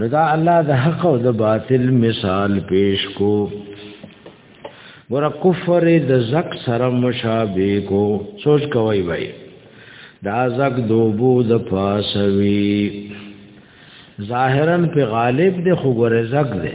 نو دا الله د حق او د باطل مثال پیش کو ور کفر د زک سره مشابه کو سوچ کوي وای دا زک دوبو د پاسوي ظاهرا په غالب د خو ګره زک ده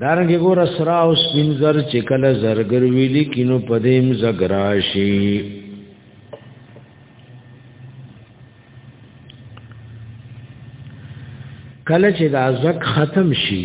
دارنګ ګور اسرا او سپین زر چې کله زرګر ویلی کینو پدیم زګراشی کله چې دا زک ختم شي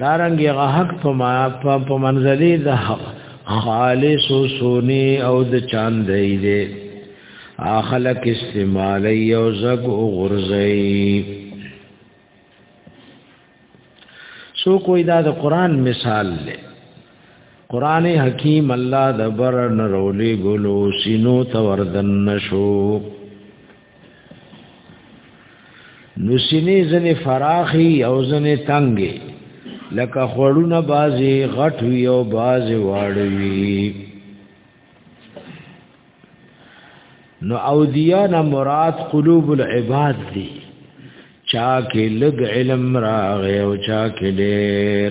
دارنګ هغه حق په ما په منځلي د خالص سونی او د چاندې دې اخلق استعمال یو زګ او غرزي سو کوئی دا د قران مثال لې قران حکیم الله د بر نرولې ګلو سینو توردن نشو نو سینې ځنې فراخي او ځنې تنګې لکه خړونه بازي غټ وي او بازي واړوي نو او دیانا مراد قلوب العباد دی چا کې لګ علم راغې او چا کې ډېر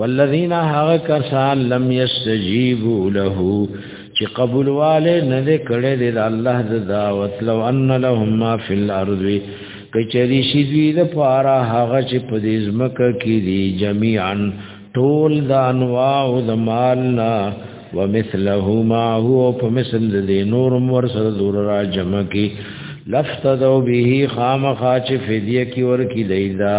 والذین هغه کسان لم یستجیبوا له چې قبول والے نه کړي د الله د دعوت لو ان لهم ما فی الارض کچری شي دوی د پاره هغه چې په دې ځمکه کې دي جميعا ټول د انواع او د مالنا ومثله ما هو په مثل د نور مور سره دور را جمع کی لفتدو به خامخا چې فدیه کی ور کی دیدا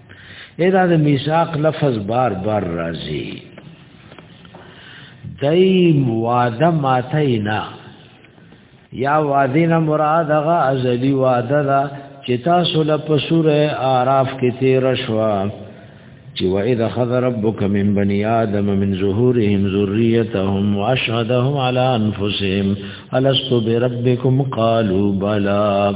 ادا د میثاق لفظ بار بار راځي دای وعده ماته نه یا وعده نه مراد هغه ازلی وعده ده چې تاسو له پسوره আরাف کې تیر شوا چې و اذا خذ ربك من بني ادم من ظهورهم ذريتهم واشهدهم على انفسهم الست بربكم قالوا بلى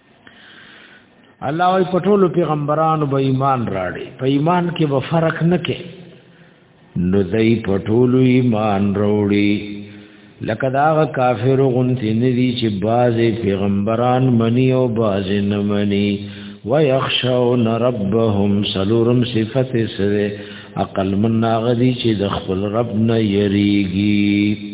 الله وايي په ټولو پیغمبرانو به ایمان راړي په ایمان کې به فرق نه کې نو دای په ټولو ایمان راوړي لکه دا کافر غنتی ندی چې باز پیغمبران منی او باز نه منی ويخشون ربهم سلورم صفت سره عقل من ناغدی چې د خپل رب نه یریږي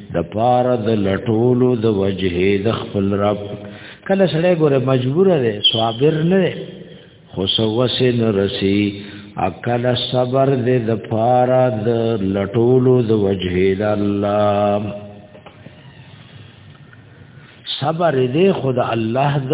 د پاره د لټولو د وجهه د خپل رب کله سړی ګوره مجبور دی صابر نه دی خو سوسه نه رسی اکل صبر دې د پاره د لټولو د وجهه د الله صبر دې خود الله د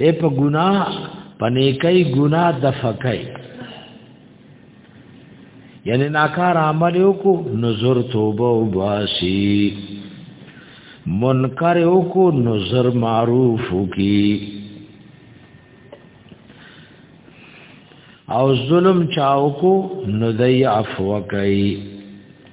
اے په ګنا پنې کوي ګنا د فکای یعنی ناکار عمل یو کو نظر توبه او باسی منکر یو کو نظر معروف کی او ظلم چاو کو ندی عفو کوي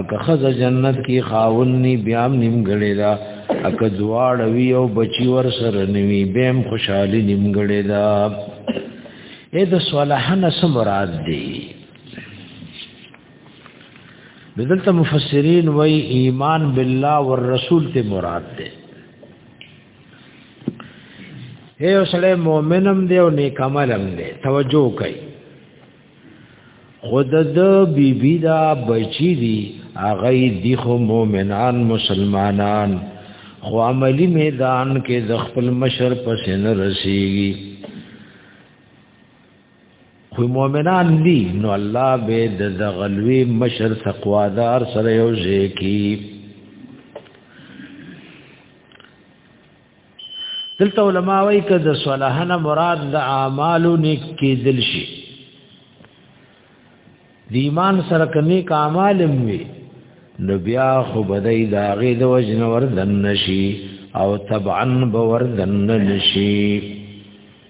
اکه خزه جنت کې خاون ني بیا نیمګړې دا اکه دواړ وی او بچي ور سره نیوي بهم خوشحالي نیمګړې دا اې د صالحانه سم مراد دی بدلته مفسرین وای ایمان بالله والرسول ته مراد دی اے سړی مؤمنم دی او نیک عملم دی توجه کوي خود د بی بی دا بچی دی هغه دی خو مؤمنان مسلمانان خو عملی میدان کې د خپل مشر پس نه رسیږي خو مؤمنان دی نو الله به د غلوی مشر تقوادار سره یو ځای کی دلته علما وایي چې د صلاحنه مراد د اعمالو نیک کېدل شي د ایمان سره کني کمال وي نو بیا خو بدای دا غي د وجن وردن نشي او طبعا بوردن نشي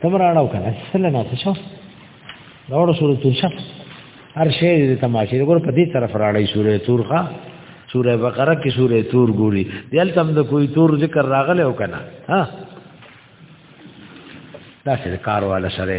تمرانو کنه سره نه څه شو دا ورو سورې تور شه هر شی دې تماشې ګور په دې طرف راړی سورې تورخه سورې بقره کې سورې تور ګوري دل تم د کوئی تور ذکر راغله وکنه ها دا څه کار والا سره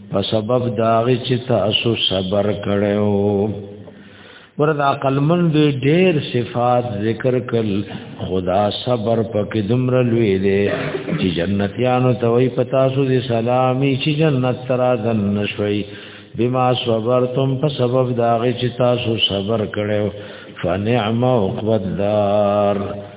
په سبب داغه چې تاسو صبر کړو وردا قلمن دې ډېر صفات ذکر کل خدا صبر پکې دمر لوي دې چې جنتیانو ته وي پتا سو دې سلامي چې جنت ترا دن نشوي بما صبرتم په سبب داغه چې تاسو صبر کړو فنعم عقبت دار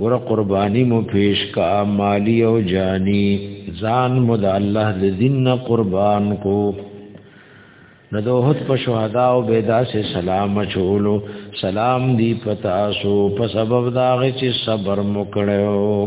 ګور قرباني مو پیش کا مالی او جانی ځان مو د الله د دین قربان کو نو دوحد په شهدا او بیدا سے سلام چولو سلام دی پتا سو په سبب دا چې صبر مو کړو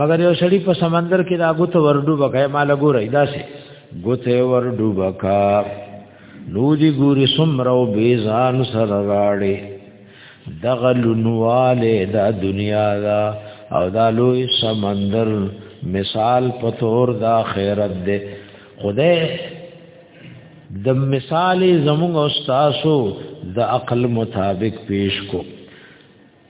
مگر یو سړی په سمندر کې دا غوته ورډو بکای مال ګورای داسې غوته ورډو بکا نو دی ګوري سمرو بیزان سر راړي دغلنواله دا دنیا دا او دا لوی سمندر مثال پتور دا خیرت دے خدای د مثال زموږ استادو د عقل مطابق پیش کو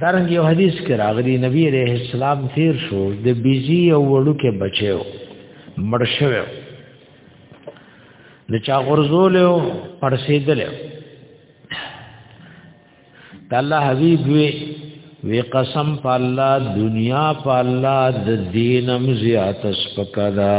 دارنګ یو حدیث کې راغلی نبی عليه السلام تیر شو د بیزی او وړو کې بچو مړ شوو د چا غرزول او پرسیدل د الله حبیب وی وی قسم په الله دنیا په الله د دینم زیات سپکدا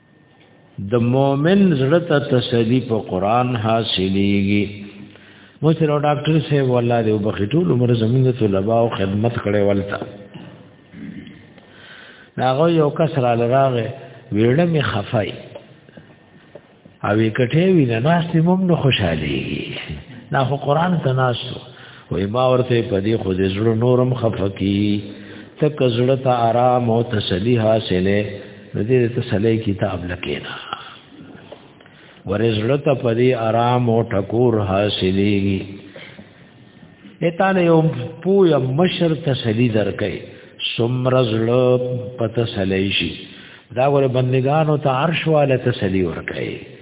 د مؤمن زړه ته تسلی په قران حاصلېږي مشر او ډاکټر صاحب والله دې وبخټول عمر زمونږ طلباء او خدمت کړي ولته ناغه یو کس را لراغه ویړه می خفای او کټه وی نه ناس مم نو خوشحالي نه خو قران ته ناسو وای ما ورته په دې خو دې زړه نورم خفقي تک زړه ته آرام او تسلی حاصله د دې تسلی کتاب لکینا ورزړه ته په دې آرام او ټکور حاصلېږي اته نه یو پویا مشر تسلی درکې سمرزل پتسلی شي دا ور بندگانو ته عرش والا تسلی ورکړي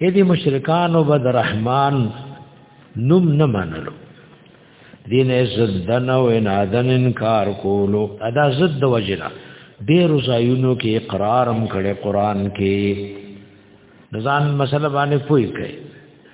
اې دې مشرکان او بد رحمان نوم نه منلو دین زدن او انادن انکار کولو ادا زد وجنا ډیر زایونو کې اقرارم کړي قران کې ځان مسله باندې پوي کړي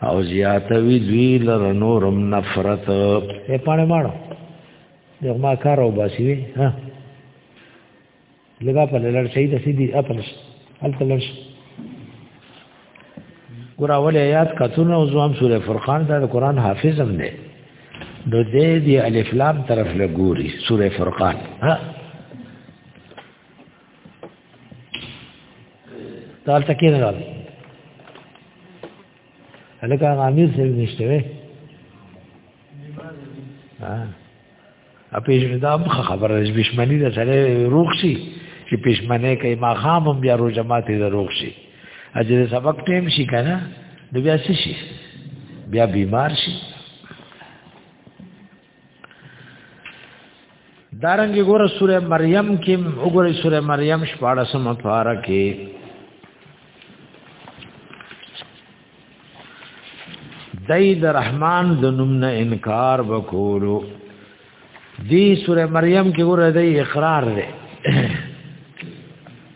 او زیاتوی دوی لر نورم نفرت اے پانے مانو دیکھ ما کار او باسی وی ہاں لگا پا لڑ شہید اسی دی اپلش حلت لڑ شہید ګور اول آیات کتونه او زوام سوره فرقان دا قرآن حافظ هم دی نو دې دی الف لام طرف له ګوري سوره فرقان ها دال تکې نه راځي هلکه امیر سره نشته وې ها اپیش دا خبره چې بشمنی ده سره روغ شي چې پښمنه کوي ما خام بیا روزه ماته ده روغ شي اجر سبق ټیم شي کنه نو بیا شي بیا بیمار شي دارنګ ګوره سوره مریم کې وګوره سوره مریم 14 سم پارا کې دای د رحمان د نوم نه انکار وکولو دی سوره مریم کې ګوره د اقرار دی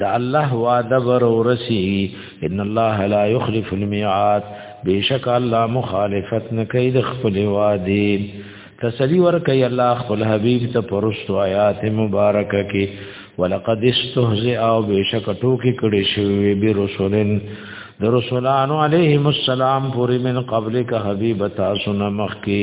دا الله وعده ور ورسی ان الله لا يخلف الميعاد بیشک الله مخالفت نه کوي د خپل وعده تسلی ور کوي الله خپل حبيب ته پرست آیات مبارکه کې ولقد استهزئ او بیشک ټوکی کړي شوی به رسولن د رسولانو علیهم السلام پوری من قبل کا حبیب تاسو نه مخکی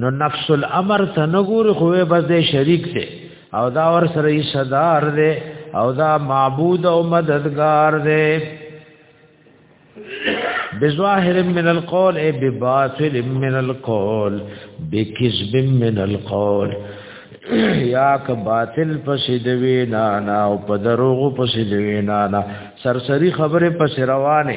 نو نفس الامر ته نګور خو بس دې شریک دی او دا ور سره یې صدر دی او دا معبود او مددگار دی بظاهر من القول اي بباطل من القول بكذب من القول یا ک باطل پس دوی نا نا او په دروغ پس دوی نا نا سرسری خبره پس روانه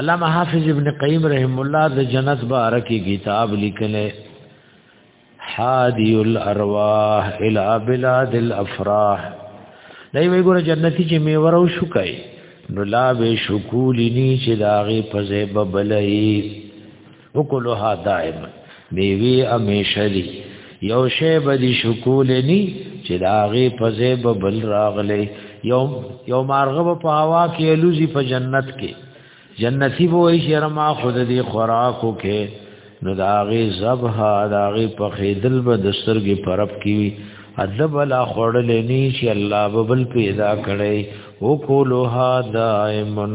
علامه حافظ ابن قیم رحم الله د جنت بارکی کتاب لیکلی حادی الارواح الى بلاد الافراح دای وی ګور جنتی چې می ورو شو کای نو لا به شکول نی چې داغه په زیب بلای وکلوها دائما میوی امیشلی یو شی بدی شکول نی چې داغه پزې ببل راغلې یو یو مارغه په هوا کې الوزی په جنت کې جنتی به وای شهر ما خود دې خوراکو کې نو داغه ذبح داغه په خیدل به دسترګې پرپ کی ادب لا خړل نی چې الله ببل پیدا کړي او کولوها دائمن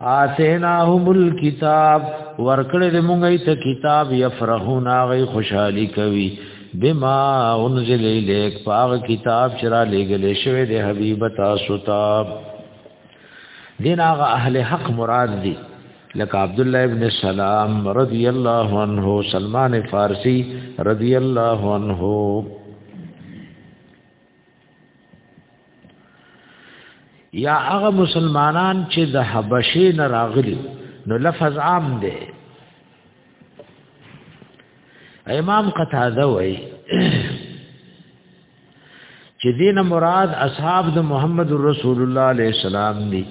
آتیناهم الكتاب ورکړې د مونږ ته کتاب یفرحون هغه خوشحالي کوي بما انزل الیک پاغ کتاب چې را لېګل شوی د حبیب تاسو ته دین هغه اهل حق مراد دي لکه عبد الله ابن سلام رضی الله عنه سلمان فارسی رضی الله عنه یا هغه مسلمانان چې د حبشه نه راغلي نو لفظ عام دی امام قتاده وای چې دین مراد اصحاب د محمد رسول الله علیه السلام دی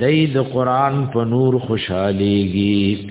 دای د قران په نور خوشاليږي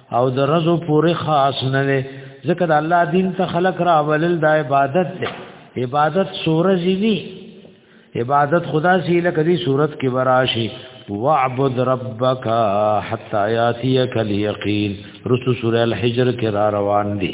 او د رزو پورې خاص نه دی ځکه د الله دین ته خلق را ولل د عبادت دی عبادت سورج دی عبادت خدا سی لکه دی صورت کې وراشي واعبد ربک حتا یاتیک الیقین رسو سورہ الحجر کې را روان دي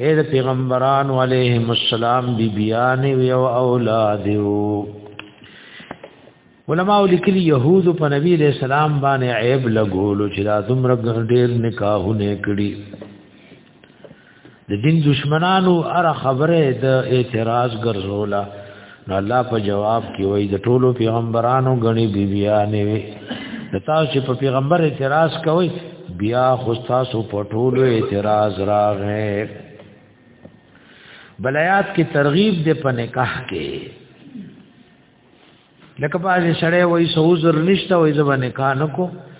اے د پیغمبران علیهم السلام بی بیان او اولاد علماء لیکلی يهود په نبی علیہ السلام باندې عیب لګولو چې دا دومره ډېر نکاحونه کړی د دین دشمنانو اره خبره د اعتراض ګرځولا نو الله په جواب کې وایي د ټولو پیغمبرانو غني بیبيانې وي د تاسو چې په پیغمبر اعتراض کوي بیا خو تاسو په ټولو اعتراض راغې بلایات کې ترغیب دې په نکاح کې لکه باز شړې وایي سوزر نشته وایي زبا نکاح نکو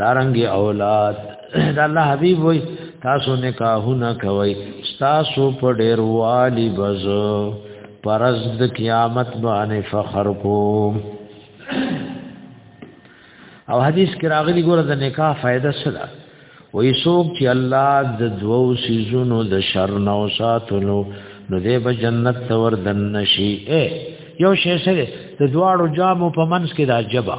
دارنګ اولاد دا الله حبيب وای تاسو نکاحونه کوي تاسو په ډېر والی بز پرز د قیامت باندې فخر کوم او حدیث کې راغلی ګوره د نکاح فائدہ څه ده وای څوک چې الله د دوو سيزونو د شر نه او ساتلو نو دې به جنت ته ور دن نشي یو شی سره د دواړو جامو په منځ کې راځبا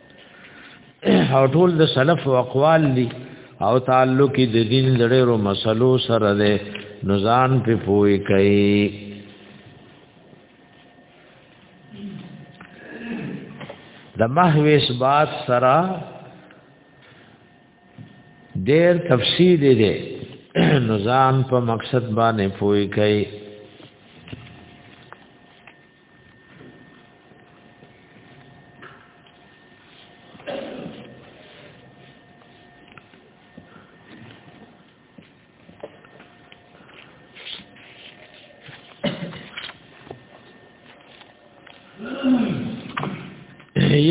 او ټول د سلف او اقوال دي او تعلق د دین لړو مسلو سره ده نزان په پوي کوي د محو اثبات سره ډېر تفصیل دی نزان په مقصد باندې پوي کوي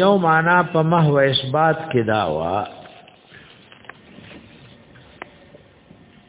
یو معنا په محو اثبات کې دا وا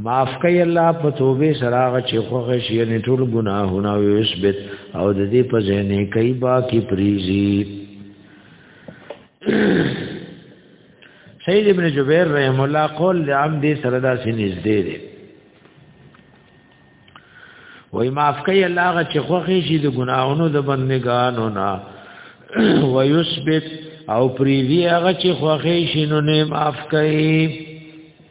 معاف کوي الله په توبه سراغ چې خوغه شي نه ټول ګناهونه او یثبت او د دې په ځنه کوي باقی پریزي سید ابن جبیر رحم الله قول لعم دې سره دا سینز دې دې وای معاف کوي الله غ چې خوغه شي د ګناهونو د بندګانو نه ويثبت او پریزي هغه چې خوغه شي نو نه معاف کوي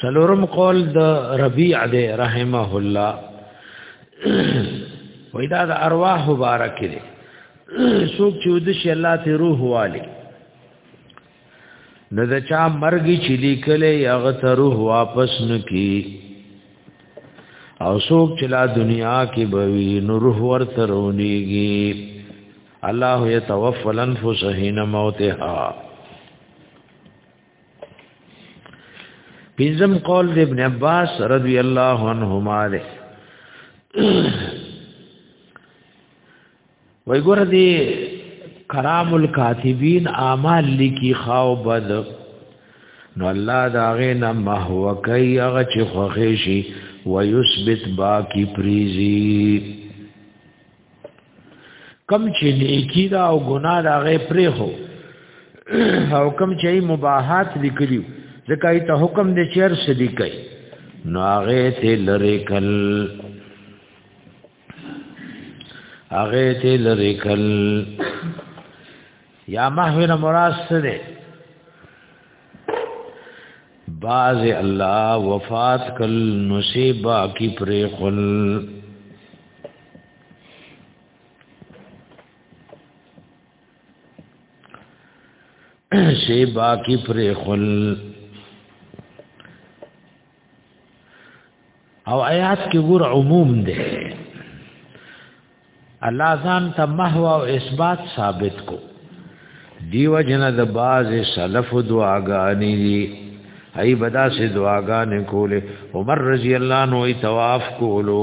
سلورم قول د ربيع ده رحمه الله وېدا د ارواح مبارک دي څوک چې د شي الله ته روح والي نو د چا مرګ چې لیکلې هغه ته روح واپس نکي او څوک چې لا دنیا کې بوي نو روح ورته رونیږي الله يتوفى الانفس حين موتها پنځم قول د ابن عباس رضی الله عنهما ده وای ګور دی کرام الکاتبین اعمال لکی خاو بد نو الله دا غینا محو کوي هغه چې خوښي شي ويثبت باقی پریزي کم چې نیکی دا او ګناه دا غي پرې هو او کم چې مباحات لیکلی ځکه ای ته حکم دې چیر سدی کوي نو هغه ته لری کل هغه ته لری کل یا محونا مراد سره باز الله وفات کل نصیبا کی پرې خل شی باقی پر خل او آیات کې ګور عموم دی الله ځان ته محو او اثبات ثابت کو دیو جن د باز سلف دعاګانی دی ای بدا سے دعاګانې کولې عمر رضی الله عنه ای طواف کولو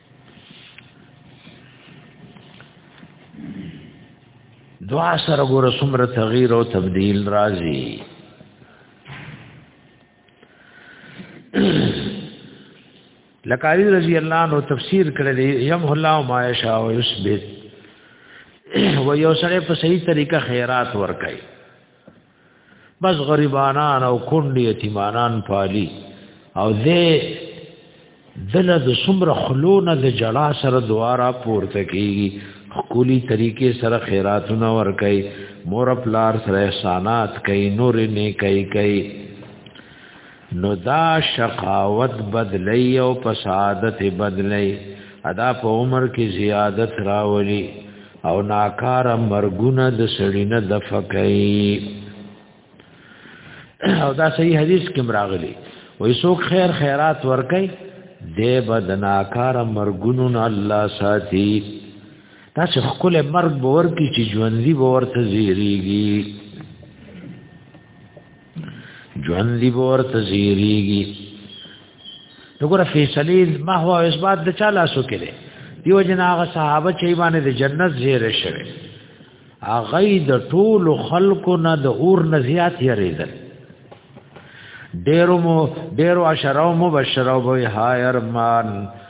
دعا سره ګور سمره تغییر او تبديل راځي لکاری رضی الله عنه تفسیر کړل یم الله ما یشاء و یثبت و یو سره په صحیح طریقه خیرات ورکړي بس غریبانان او کونډې یتیمانان پالي او دې دله د څومره خلونه د جړا سره دواره پورته کیږي خولي طریقې سره خیراتونه ور کوي مور پلار سره احسانات کوي نور نه کوي کوي نو دا شقاوت بدلی او فسادت بدلی ادا په عمر کې زیادت راولي او ناکار مرګونه د سړینه د فکای او دا صحیح حدیث کې مراغلی وای څوک خیر خیرات ورکای دی به د ناکار مرګونو نه الله ساتي دا چې خپل مرګ باور کې چې ژوندۍ باور ته زیریږي ژوند دی ورته زیریږي وګوره فیصله محو او اثبات د چا لاسو کې دی دیو جن هغه صحابه چې باندې د جنت زیر شوه هغه د ټول خلکو نه د اور نه زیات یریدل ډیرو مو ډیرو اشراو مو بشراو به هایر مان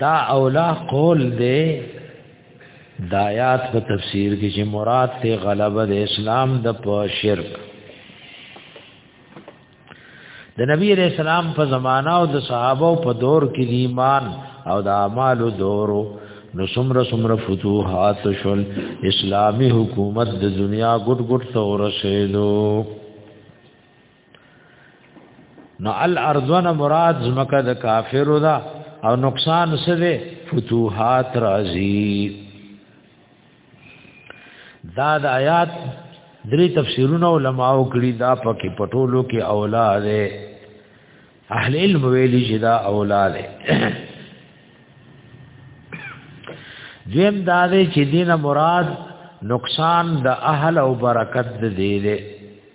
دا اولا قول دی د آیات په تفسیر کې چې مراد ته غلبه د اسلام د په شرک د نبی علیہ السلام په زمانہ او د صحابه په دور کې د ایمان او د اعمال دورو نو سمره سمره فتوحات شول اسلامی حکومت د دنیا ګډ ګډ ته ورسېدو نو الارضونه مراد زمکه د کافرو ده او نقصان څه ده فتوحات راځي دا د آیات درې تفسیرونه علماء کړي دا پکې پټولو کې اولاد اهل علم ویلي چې دا اولاد دویم دا دی چې دینه مراد نقصان د اهل او برکت دی دی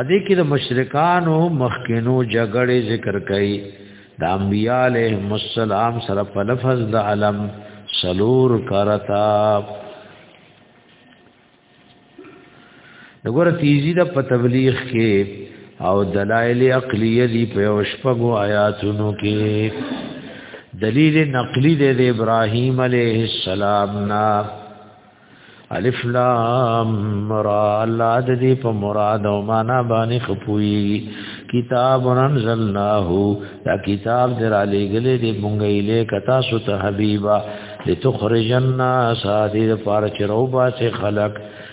ادي کې د مشرکانو مخکینو جګړې ذکر کړي د انبياله مسالم سره په لفظ د علم سلور کرتا دغه تیزی د په تبلیغ کې او دلایل عقلیه دی په شپږو آیاتونو کې دلیل نقلی دی د ابراهیم علیه السلام نا الف لام را الله د دې په مراد او معنا باندې خپوي کتاب انزلناه دا کتاب در علی گله دې مونږه اله کتا سو ته حبیبا لتخرج الناس دې پار چروبا سے خلق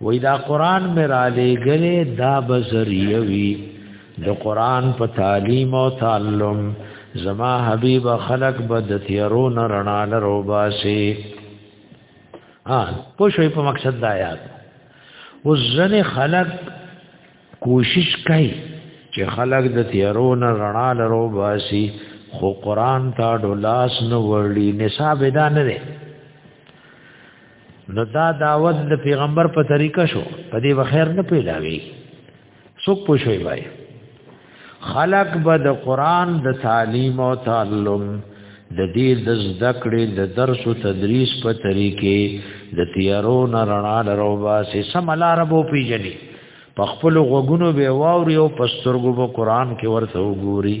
وای دا قران مې را لېګلې دا بزریه وی د قران په تعلیم او تعلم زما حبیب خلق بد تیرو نه رڼا لرو باسي ها پوښوي په مقصد دا یاد وزن خلق کوشش کوي چې خلق د تیرو نه رڼا لرو باسي خو قران تا ډولاس نو ورلي نصاب دان نه نو دا دعوت د پیغمبر په طریقه شو په دې بخیر نه پیلاوي څوک پوښوي وای خلق به د قران د تعلیم او تعلم د دې د زده کړې د درس او تدریس په طریقې د تیارو نه رڼا لروباسي سم لار بو پیجنې په خپل غوګونو به واوري او په سترګو به قران کې ورته وګوري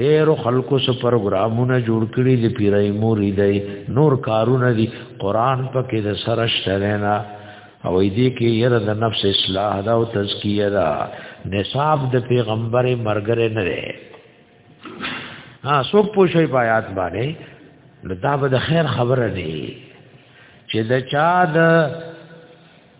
ډېر خلکو سو پروګرامونه جوړ کړي د پیرای موري دی نور کارونه دي قران په کې د سره شتلینا او دې کې یره د نفس اصلاح دا او تزکیه دا نصاب د پیغمبر مرګره نه لري ها سو پوښي پایات باندې دا به د خیر خبره نه چې د چا د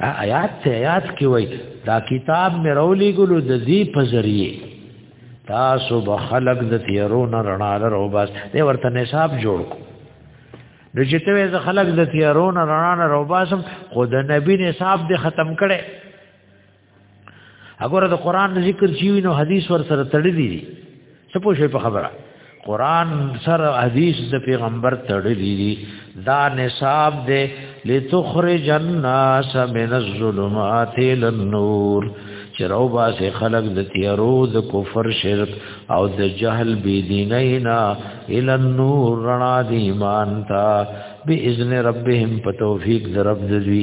آیات ته آیات کې وای دا کتاب مې رولې ګلو د دې په ذریعه تاسو به خلق د تیرو نه رڼا لرو بس دې ورته نصاب جوړ کو نو چې ته وې خلق د تیرو نه رڼا نه رو باسم خو د نبی نصاب دې ختم کړي اګوره د قران ذکر چی نو حدیث ور سره تړلی دي څه پوښي په خبره قران سره حدیث د پیغمبر تړلی دي دا نصاب دی لتخرج الناس من الظلمات الى النور چرو باسه خلق د تیارو د کفر شرک او د جهل بی دینینا الى النور رڼا دی ایمان تا باذن ربهم په توفیق د رب دوی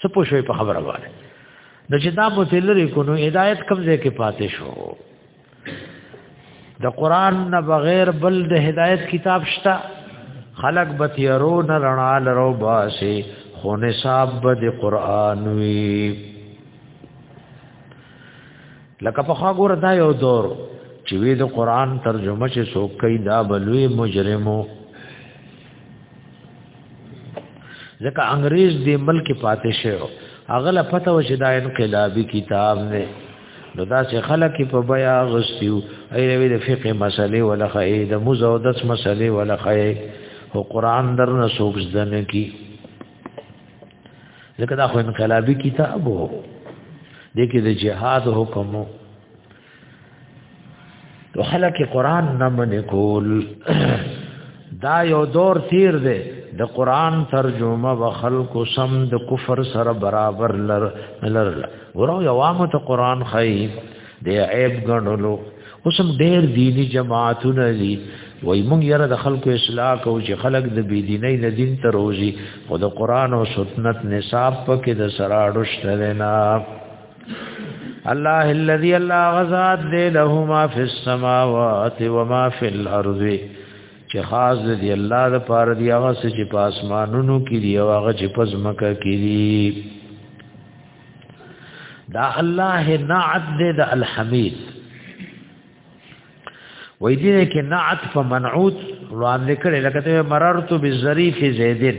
څه پوښوي په خبره واره د چې دا په تلری کو نو هدایت کم ځای کې پاتې شو د قران نه بغیر بل د هدایت کتاب شته خلق بتیرو نه رڼا لرو باسي خو نصاب به د قران وی لکه په خاګور دا یو دور چې وی د قران ترجمه چې څوک کین دا بلوي مجرمو ځکه انګريز دې ملک پاتې شو هغه لا پته و چې دا انقلابي کتاب نه نو دا چې خلک په بیا غستیو ایروی د فقه مسلې ولا خې د مزودس مسلې ولا خې او قران در نه سوق زدن کی ځکه دا خو انقلابي کتاب وو د کې د جهاد حکم وو تو خلک قران نه من کول دا یو دور تیر دی د قران ترجمه و خلق سم د کفر سره برابر لر لر ورو عوام ته قران خای د عیب غنلو اوسم ډیر دینی جماعتونه دي وای مونږ یره د خلکو اصلاح کو چې خلک د بی دیني نه دین ته روزي خو د قران او سنت نصاب پکې د سراړو شته نه الله الذي الله غزاد دې له ما فی السماوات و ما فی الارض چې خاص دې الله د پاره دی هغه چې په اسمانونو کې دی او هغه چې په ځمکه کې دی دا الله نعت دې د الحمید وې دې کې نعت په منعوت وړاندې کړي لکه ته مررت بظریف زیدن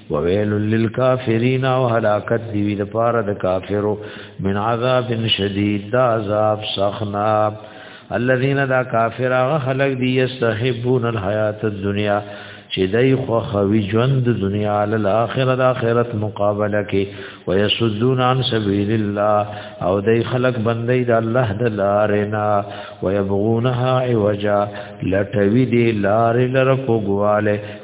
وویل للکافرین او هلاکت دی وی د پاره د کافرو من عذاب شدید دا عذاب سخنا الذين دا کافر هغه خلق دی یستحبون الحیات الدنیا چې دای خو خوي ژوند دنیا علی الاخره د اخرت مقابله کې ويسدون عن سبیل الله او دای خلق بندي د الله د لارینا ويبغونها عوجا لټوي دی لار لره کوګواله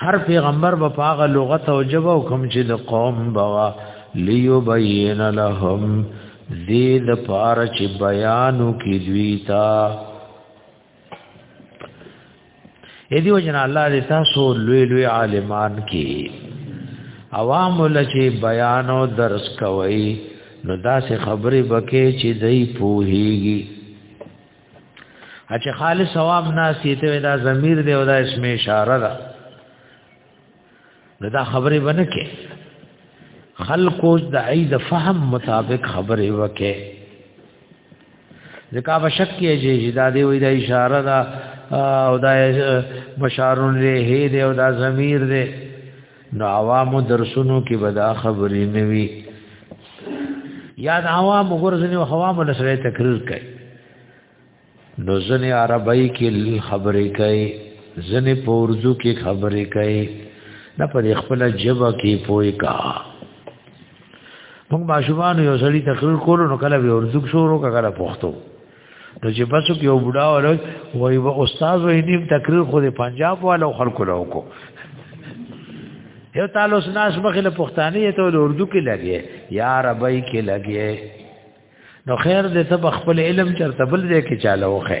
هر پیغمبر به پاغه لغت او جواب کوم چې د قوم بوا ليبين لهم دې د پار چې بیانو کې دوی تا اې دی وجن الله دې تاسو لوی لوی عالمان کې عوام لچې بیان او درس کوي نو داسې خبرې بکې چې دای پوهیږي چې خالص ثواب ناسی ته دا ضمیر دی او دا اسم اشاره ده دا خبره ونه کې خلقو د عید فهم مطابق خبره وکې ځکه په شک کې چې دا دی وې دا اشاره ده او دا مشارون له دې او دا ضمیر دی نو عوامو درسونو کې به دا خبرې نه وي یاد عوام وګورځنی او عوام له سره تقریر کوي نو ځنې عربی کې خبرې کوي ځنې په اردو کې خبرې کوي نه پر خپل جبه کې پوي کا موږ ماشومان یو ځلې تقریر کولو نو کله به اردو شروع کړه پښتو نو چې بس یو بډا ورغ وای و استاد وې نیم تقریر خو د پنجاب والو خلکو له وکړو یو تعالی اوس ناس مخې له پښتانه ته له اردو کې لګي یا عربی کې لګي نو خیر دې ته خپل علم چرته بل دې کې چاله وخه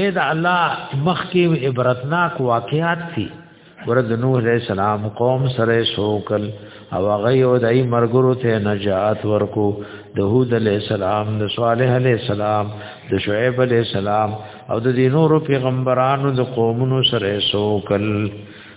اے دا الله مخکی عبرتناک واقعات سی ورد نوح علیہ السلام قوم سره شوکل او هغه یو دای مرګرو ته نجات ورکو داوود علیہ السلام د صالح علیہ السلام د شعیب علیہ السلام او د دینور پیغمبرانو د قومونو سره شوکل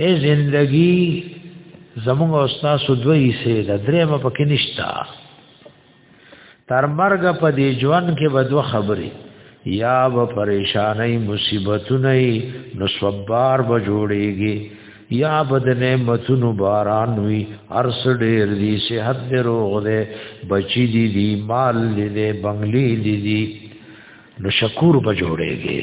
اے زندگی زموږ او تاسو دوه یې سه د درې مې پکې نشتا تر مرګ په دې ژوند کې به دوه خبرې یا و پریشانای مصیبتونه نو صبر به جوړيږي یا بد نعمتونو باران وی ارس ډیر دی صحت دې روغ دې بچی دی دی مال دې بنگلی دی دی نو شکور به جوړيږي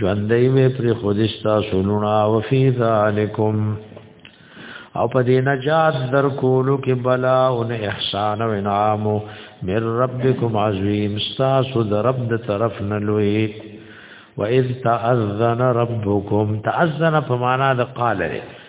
ژوندۍ مې پر خودشتا سنونا وفي ذالکم او په دې نجات در کولو کې بلا او احسان او انعام من ربکم عظیم تاسو د رب د طرف نه لوی و اذ تاذن ربکم تاذن په معنا د قال لري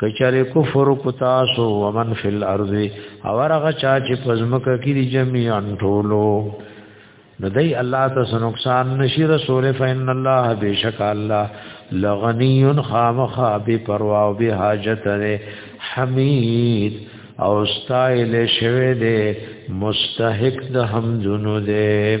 کچره کفر کو تاسو ومن فی الارض اورغه چا چې پزمکه کې دي جميعا ټولو نو دای الله تاسو نقصان نشي رسول فین الله بیشک الله لغنی خامخا بی پروا او بی حاجت لري حمید او استایل شوه دې مستحق د حمدونو دې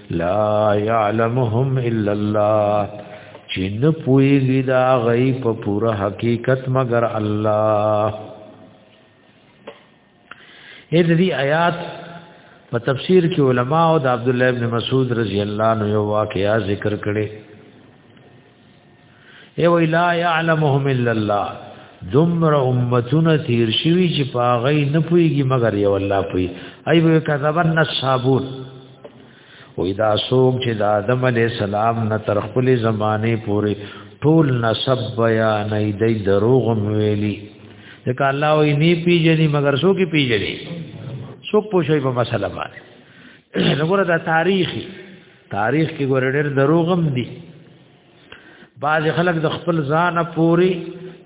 لا يعلمهم الا الله چې نه پويږي دا غي په پوره حقیقت مگر الله اې دې آیات په تفسیر کې علما او د عبد الله ابن مسعود رضی الله عنه یو واقعیا ذکر کړي ای وی لا يعلمهم الا الله دمر امتونه تیر شوی چې پاغی نه پویږي مگر یو الله پوی ای به کذبن نصابون وې دا سوق چې د آدم علی السلام نه تر خپل زمانه پورې ټول نسب بیا نه دی دروغ ویلي ځکه الله وې نه پیژني مگر سو کې پیژني سو پوښي په مسله باندې نګوره دا تاریخي تاریخ کې ګور ډېر دروغم دي بعض خلک د خپل ځان پوری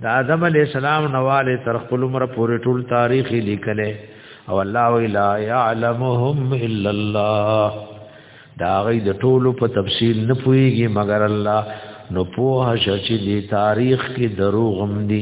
د آدم علی السلام نواله تر خپل عمر پوری ټول تاریخ لیکلې او الله الا يعلمهم الا الله دا غي د ټولو په تفصیل نه پويږي مگر الله نو په هشه چې د تاریخ کې دروغ هم دي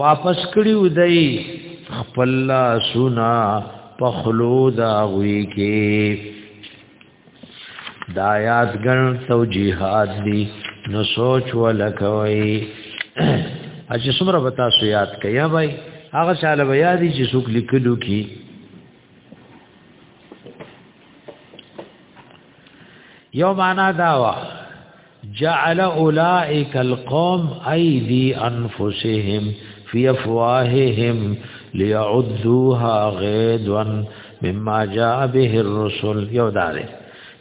واپس کړی ودی خپل سنا پخلو دا غوی کې دایات ګن توجیهات دی نو سوچ ولکوي اچ څومره وتا سو یاد کیا بھائی هغه چاله بیا دي چې څوک لیکلو کی یو معنا دا وا جعل اولائک القوم ایدی انفسهم فی افواههم لیعدوها غیدوا مما جاء به الرسل یو داره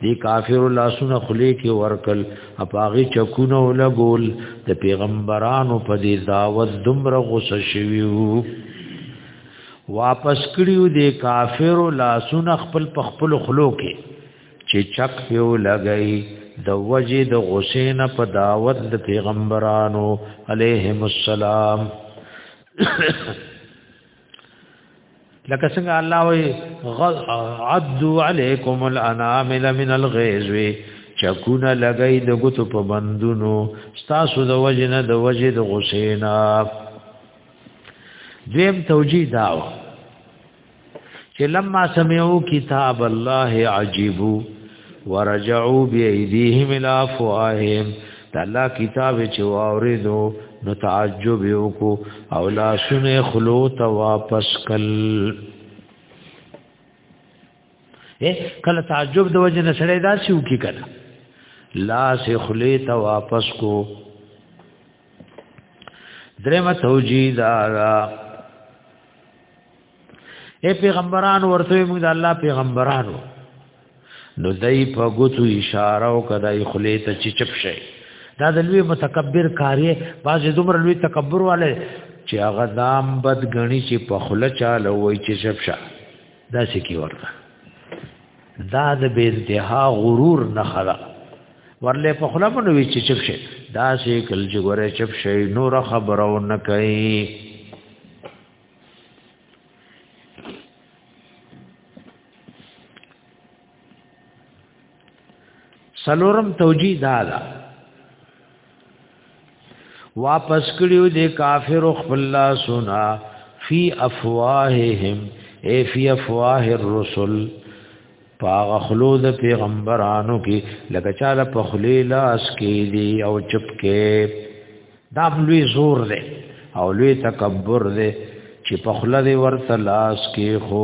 دی کافر الله سن خلی کې ورکل اپاغي چکونه لګول د پیغمبرانو په دې دعوت دمر غوسه شویو واپس کړیو د کافرو لاسونه خپل په خپل خلو کې چې چک پیو لګئی د وجه د غسین په دعوت د پیغمبرانو علیهم السلام لکه څنګه الله وی عد علیکم الانامل من الغیظ چکون لګئی د ګوتو په بندونو ستاسو د وجه نه د وجه د غسینا دویم توجیه داو چې لما سمعوا کتاب الله عجيبو ورجعوا بأيديهم الى افواههم دا الله کتاب چې واوریدو نو تعجب وکړو او لا شنه خلو ته واپس کل کله تعجب د وجه نه سړی داسې وکي کله لا سه خلی ته واپس کو درېمه توجیه دا اے پیغمبران ورته موږ د الله پیغمبرانو نو دای په ګوتو اشاره او کدای خلی ته چې چپ شي دا د لوی متکبر کاری باز دومره لوی تکبر والے چې هغه دام بد غنی چې په خله چاله وای چې چپ شه دا څه کی ورته دا د بے انتها غرور نه خلا ورله په خلا باندې وی چې چپ شي دا سې کل چې ګوره چپ شي نور خبرو نه کوي سلورم توجی دا دا واپس کړیو د کافر خپل لا سنا فی افواههم ای فی افواه الرسل پاغ خلود پیغمبرانو کې لکه چاله په خلی لاس کې دی او چپ کې دا لوی زور دی او لوی تکبر دی چې په خله دی ورته لاس کې خو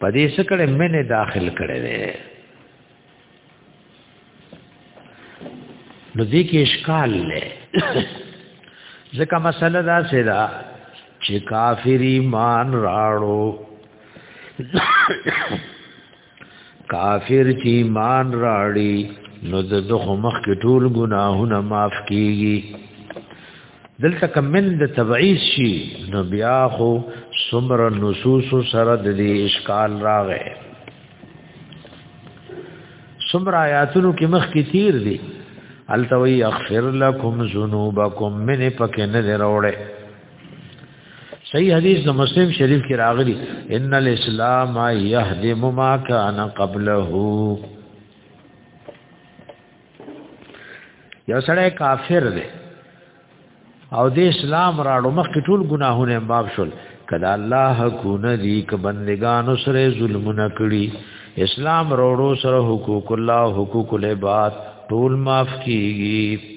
په دې سکړه منه داخل کړي دي نو دې کې اشکال لې ځکه مسله دا سیدا چې کافر ایمان راړو کافر چې ایمان راړي نو د دغه مخ کې ټول ګناهونه معاف کیږي دلته کمن د تبعیض شي نو بیا خو سمر نصوص سره د دې اشکال راغې سمر آیاتونو کې مخ کې تیر دي التوی اغفر لكم ذنوبکم من پکې نه وروړي صحیح حدیث د مسلم شریف کې راغلی ان الاسلام يهدم ما كان قبله یو سړی کافر دی او د اسلام راړو مخ ټول ګناهونه باب شول کدا الله حقونه دی ک بندگانو سره ظلمونه کړی اسلام روړو سره حقوق الله حقوق العباد ټول معاف کیږي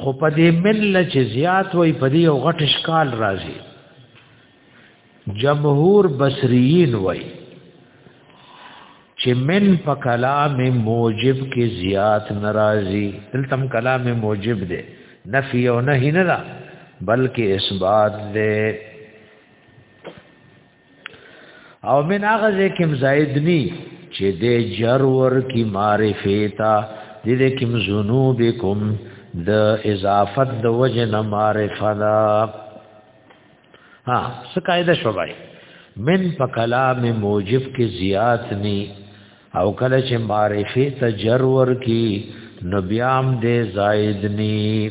خو په دې مل چې زیات وای په دې یو غټ اشکال راځي جمهور بصریین وای چې من په کلام موجب کې زیات ناراضي دلته کلام موجب دی نفی او نهی نه ده بلکې اثبات دی او من هغه ځکم زائد ني چې دې جر ور کی معرفه تا دې دې کوم ذنوبکم د اضافت د وجه نه معرفه دا ها څه قاعده شو بای من په کلام موجب کې زیات ني او کله چې معرفه ته جر ور کی نو بیام دې زائد ني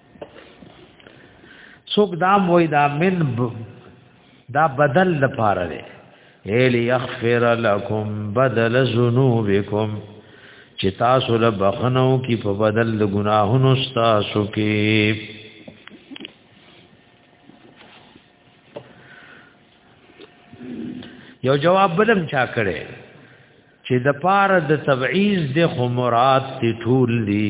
څوک دا وای دا من دا بدل لپاره دی الی یغفر لکم بدل ذنوبکم چې تاسو له بخنو کې په بدل د ګناهونو تاسو کې یو جواب بلم چا کړي چې د پاره د تبعیض د خمرات ټول دي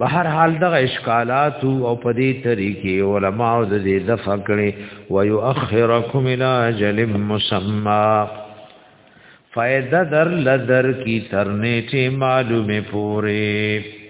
بهر حال دغه اشکالات او په دې طریقې علما او د دې دفع کړي و يؤخركم الى اجل مسمى فائدہ در لدر کی ترنیټه معلومه پوره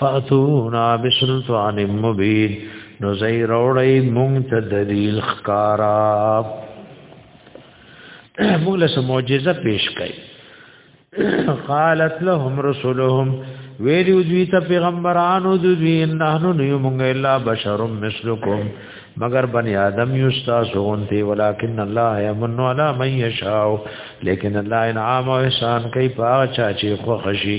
فاتونا بسلطان مبین نو زئی روړی مونږ ته دلیل خکارا مونږ له معجزه پیش کړي قالت لهم رسلهم ویلو دوی ته پیغمبرانو دوی نحنو نیو مونږ الا بشر مثلکم مگر بنی آدم یو تاسو غونتی ولیکن الله یمن علی من یشاء لیکن الله انعام او احسان کوي پاچا چې خو خشي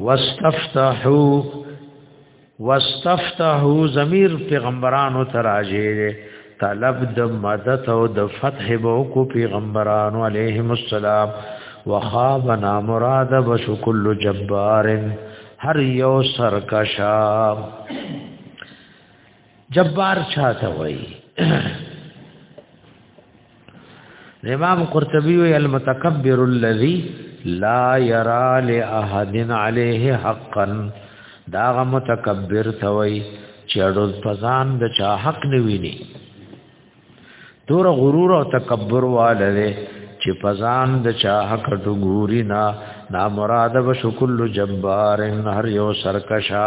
واستفتحوا واستفتحوا ضمیر پیغمبرانو تراجه طلب د مدد او د فتح بو کو پیغمبرانو علیهم السلام وخابنا مراد بش کل جبار هر یو سرکشا جبار چاته وای امام قرطبی وی المتکبر الذی لا یرا لاحد علیه حقا دا غ متکبر توي چړو پزان د چا حق نه ویني تور غرور او تکبر والے چې پزان د چا حق ټو ګوري نا نا مراد بشکل جبار هر یو سرکشا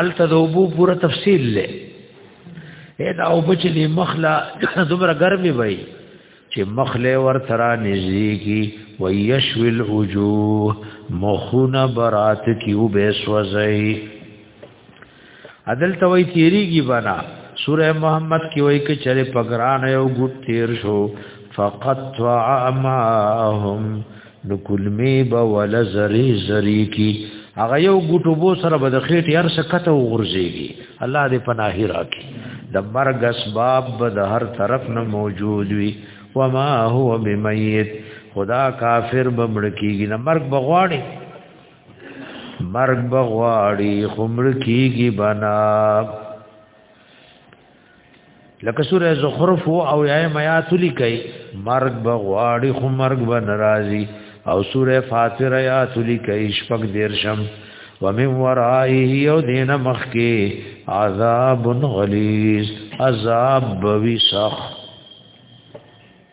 الته د اوبو پوره تفصیل لې اې دا اوبو چې د مخلا دومره ګرمي وای چې مخله ور ترا نږدې کی ويشوي الوجوه مخونه برات کی او به سوځي عدل توي تیریږي بنا سوره محمد کې وای کې چرې پګران یو ګټ تیر شو فقط وعماهم نو کلمې به ولا زری زری کی هغه یو ګټو بو سره به د خېټې هر څه کته وغورځيږي الله دې پناه راکړي د مرګ اسباب به د هر طرف نه موجود وي وما هو بمیت خدا کافر به مړ کیږي نه مرګ بغواړي مرګ بغواړي خمړ کیږي بنا لکه سوره زخرف او یای میات لیکي مرګ به غواړي خو مرګ به ناراضي او سوره فاطر یات لیکي شپږ دیرشم ومن ورائه او دین مخکی عذاب غلیظ عذاب بوی سخت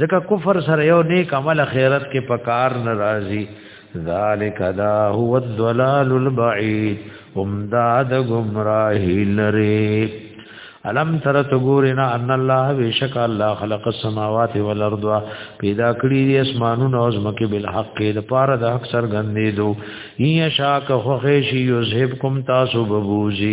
ځکه کفر سره یو نیک عمل خیرت کې پکار ناراضي ذالک دا هو الضلال البعید امداد گمراهی لري علم تر تګورینا ان الله بیشک الله خلق السماوات والارض پیدا کړی دي اسمانونو او زمکه بل حق د پاره د حق سرګندې دو ای شاک خوخیشی یذهبکم تاسو ببوزی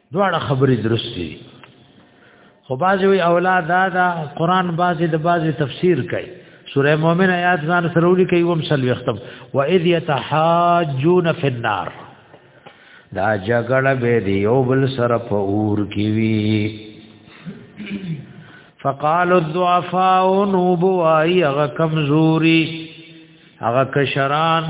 دواړه خبرې درست دي خو بعضی وی اولاد دا دا قران بعضی د بعضی تفسیر کوي سوره مؤمن آیات ځان سره ولي کوي وم سل وختم و اذ یتحاجون فی النار دا جګړه به دی یو بل سره په اور کې وی فقال الضعفاء نوبوا هغه کمزوري هغه کشران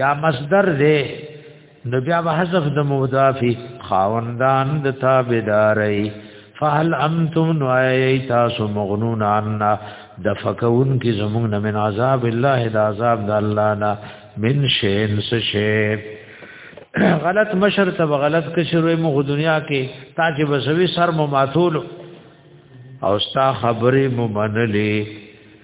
یا مصدر دې نو بیا به حذف د مضافی خاوندان د تابعداري فهل انتم نوای تاسو مغنون عنا د فکون کی زمون من عذاب الله د عذاب د الله نه من شین سشه غلط مشر ته غلط کشروي مو دنیا کې تاج بسوي سر مو ماتول او ستا خبرې مو منلې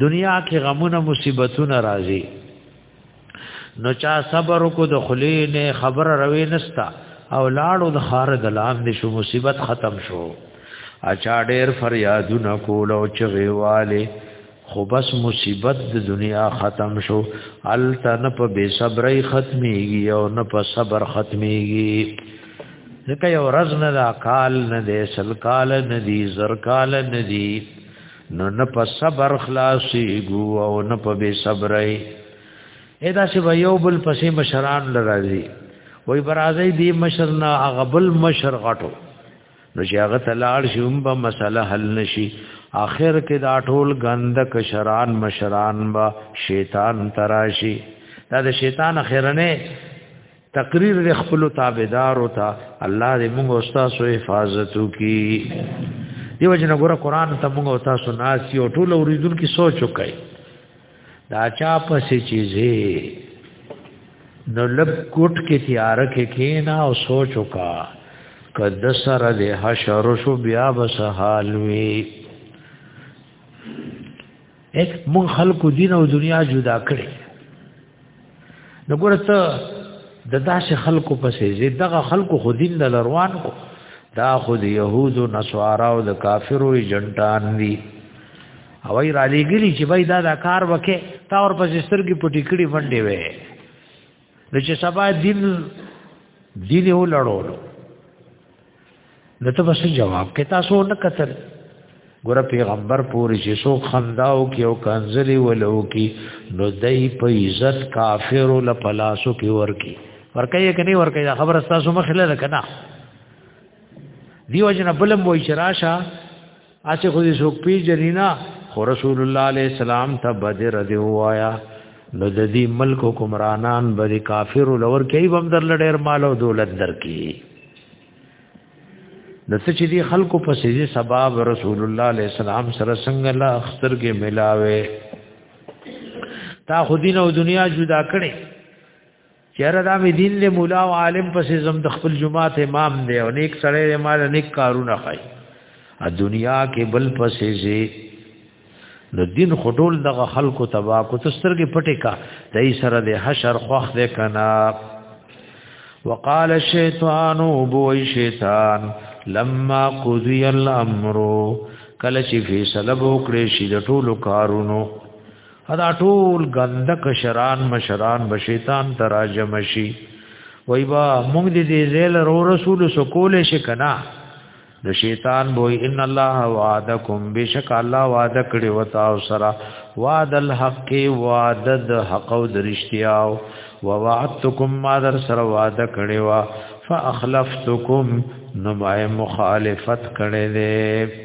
دنیا کې غمونه مصیبتونه راځي نو چا صبر کو د خلی نه خبر روي نستا او لاړو د خار د لام دي شو مصیبت ختم شو اچا ډېر فریادونه کول او چغيواله خو بس مصیبت د دنیا ختم شو ال تن په بے صبرۍ ختميږي او نه په صبر ختميږي ځکه یو ورځ نه دا کال نه دی سل کال نه دی زر کال نه دی نو نه په صبر خلاصي ګو او نه په بے صبرای ادا چې به یو بل پسې مشران لراځي وای برازي دی مشر نه غبل مشر غټو نو چې هغه تلاړ شي هم به مسله حل نشي اخر کې دا ټول غند کشران مشران با شیطان تراشي دا د شیطان اخرنه تقریر د خپل تابعدار او ته الله دې موږ او تاسو حفاظت وکړي دیو جن ګور قران ته موږ او تاسو ناسي او ټول اوریدل کی سوچ وکړي دا چا پسې چیزه نو لب کوټ کې تیار کې کینا او سوچ وکا کد سره د حشر شو بیا بس حال وی مون خلکو دین او دنیا جدا کړي نو ګورته د داسې خلکو پسې زی دغه خلکو خو دین د لروان کو دا خو د يهودو نصارا او د کافرو جنټان دي او ای را لګلی چې بای دا دا کار وکې تا اور پسې سترګې پټې کړې باندې وې نو چې سبا دین دین یو لړولو نو ته بس جواب کې تاسو نه کتل ګور پیغمبر پوری چې سو خنداو کې او کنزلی ولو کې نو دای په عزت کافر ول پلاسو کې ورکی ورکه یې کني ورکه دا خبره تاسو مخله ده کنه دیو جن بلم وای شراشه اسی خو دې څوک پی جنینا خو رسول الله علیه السلام ته بدر دی وایا نو د دې ملک حکمرانان به کافر لور کوي بم در لړ مال او دولت درکې د څه چې دي خلکو په سيزي سبب رسول الله عليه السلام سره څنګه لا اختر کې ملاوي تا خو دین او دنیا جدا کړي چیرې دا می دین له مولا او عالم پسې زم د خپل جماعت امام دی او نیک سړی مال نیک کارونه کوي ا دنیا کې بل پسې زی نو دین خټول دغه خلکو تبا کو تسترګې پټې کا دای سره د حشر خوخ دې کنا وقال الشیطان بو شیطان لما قضی الامر کله چې فیصله وکړي شي د ټولو کارونو دا ټول غنده کشران مشران به شیطان تراجم شي وای با موږ دې دې زل رو رسول سکول شي کنا نو شیطان بوئی ان الله وعدکم بشک الله وعده کړی وتا او سرا وعد الحق وعد الحق او درشتیاو ووعدتکم ما در سره وعده کړی وا فاخلفتکم نو ما مخالفت کړی دی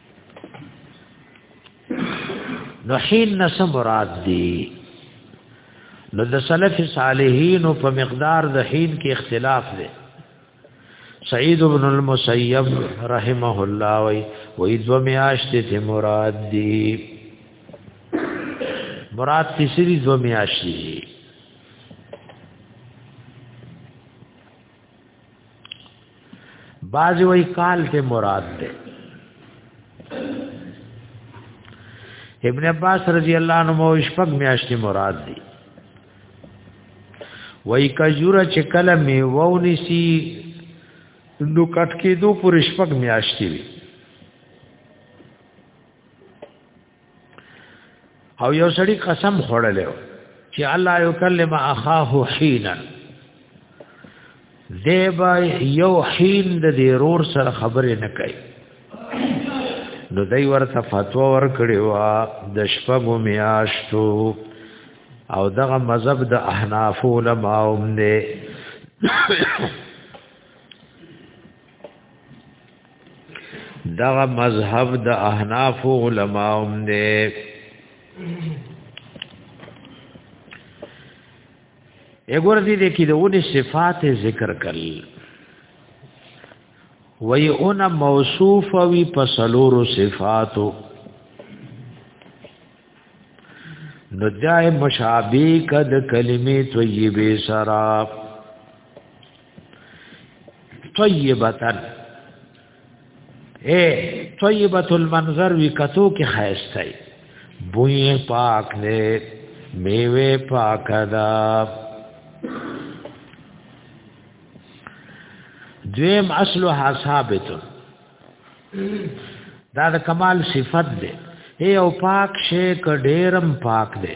نو حين نس مراد دی نو د سلف صالحین په مقدار د حين کې اختلاف دی سعید ابن المسیب رحمه الله وی وی دو میاشت ته مراد دی مراد تیسری دو میاشت دی بعض وی کال ته مراد ده ابن عباس رضی الله عنه مو شپږ میاشتې مراد دي وای کجوره چې کله می وونی سی نو کټ کې دو پر شپږ میاشتې وي او یو سړی قسم خوړلې چې الله یکلم اخاه حینا دیبا یو حین د دې رور سره خبرې نه کوي نو دای ورته فتوا ور کړی و د شپږو میاشتو او دغه مذهب د احناف علماء هم نه دغه مذهب د احناف علماء هم دی اګور دې دې کې د ونې صفات ذکر کړل وی اون موصوف وی پسلور صفاتو نو دای مشابه کد کلمې طیبه سراب طیبتن اے طیبت المنظر وی کتو کې خیسته بوی پاک دے میوه پاک دا دویم اصلها ثابت دا د کمال صفت ده اے او پاک شی ک ډیرم پاک ده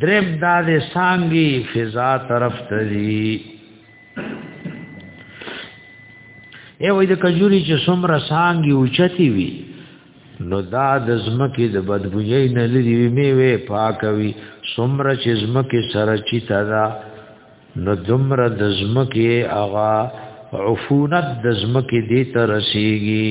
دریم دا د سانګي فضا طرف ته دی ای وای د کجوري چې څومره سانګي اوچتی وي نو دا د زمکه د بدبوی نه لري میوه پاکوي څومره چې زمکه سره چی تا دا نو دمره د زمکه اغا عفونت د زمکه دې ته رسیږي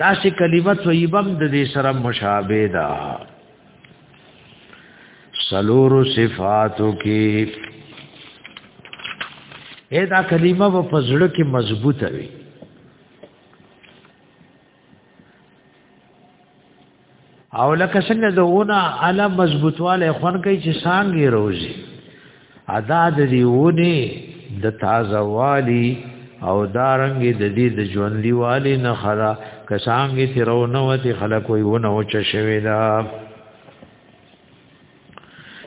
دا چې کلمه طیبه د دې سره مشابه ده سلور صفاتو کې اې دا کلمه په پزړه کې مضبوطه وي او لکه څنګه دونه اعلی مضبوطواله خون کوي چې سانګي روزي ادا د دیونه د تازه والی او دارنګ د دې د ژوند دیوالی نه خلا کسانګي تیرو نو ته خلک وي ونه او چ شوي دا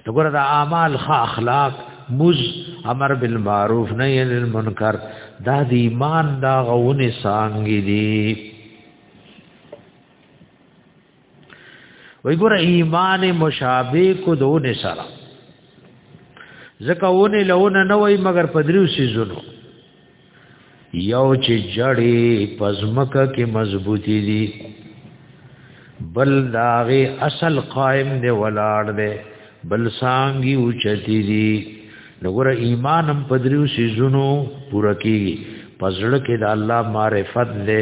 وګوره دا اعمال خ اخلاق مز امر بالمعروف نهی عن المنکر دا د ایمان دا غونه سانګي دي وی ګور ایمان مشابه کو دونه سره زکه ونه لونه نه وای مگر پدریو سيزونو یو چې جړې پزمکه کې مضبوطی دي بل داغه اصل قائم دی ولاړ دی بل سانګي اوچتی دي نګور ایمان هم پدریو سيزونو پوره کیږي پزړه کې د الله معرفت دی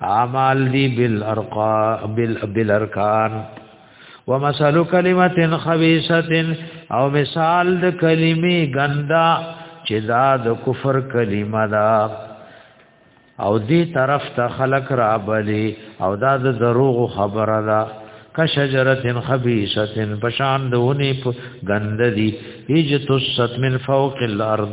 اعمال دی بالارقا بال بالارکان ومثل کلمه خبيثه او مثال د کلمې ګندا چې دا د کفر کلمه ده او دې طرف ته خلق را بلی او دا د دروغ خبره ده کشجرتن خبیثتن پشان دونی په غنددی هجت الست من فوق الارض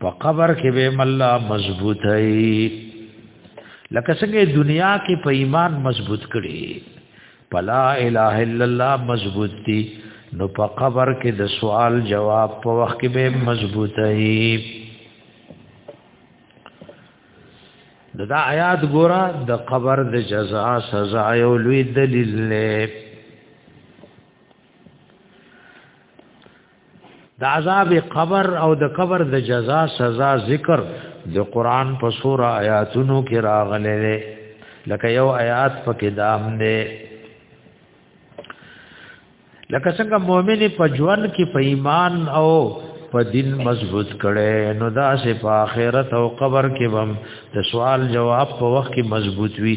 په قبر کې به مله مضبوط هي لکه څنګه دنیا کې په ایمان مضبوط کړي پلا اله الا الله مضبوط دي نو په قبر کې د سوال جواب په وخت کې به مضبوط هي دا آیات ګورا د قبر د جزاء سزا یو لوی دلیل نه د عذاب قبر او د قبر د جزا سزا ذکر د قران په سور آیاتونو کې راغلي دي لکه یو آیات په کې دام دی لکه څنګه مؤمن په ژوند کې په ایمان او په دین مضبوط کړي نو دا سه په آخرت او قبر کې هم د سوال جواب په وخت کې مضبوط وي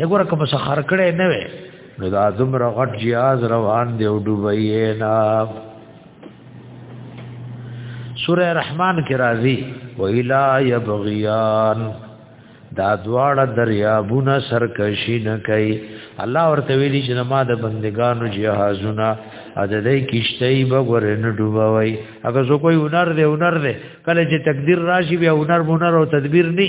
یګور کوم څه خر کړې نه وې نو دا دومره غټ جیاز روان دی او ډوبې نه سوره رحمان کې راځي ویلا یبغیان دا دواړه دریابونه سرکشی نه کوي الله ورته ویلي چې ما د بندگانو جهازونه عددې کیشته به ورن ډوبوي اګه زه کوئی هنر دی هنر دی کله چې تقدیر راشي بیا هنر مونر او تدبیر نه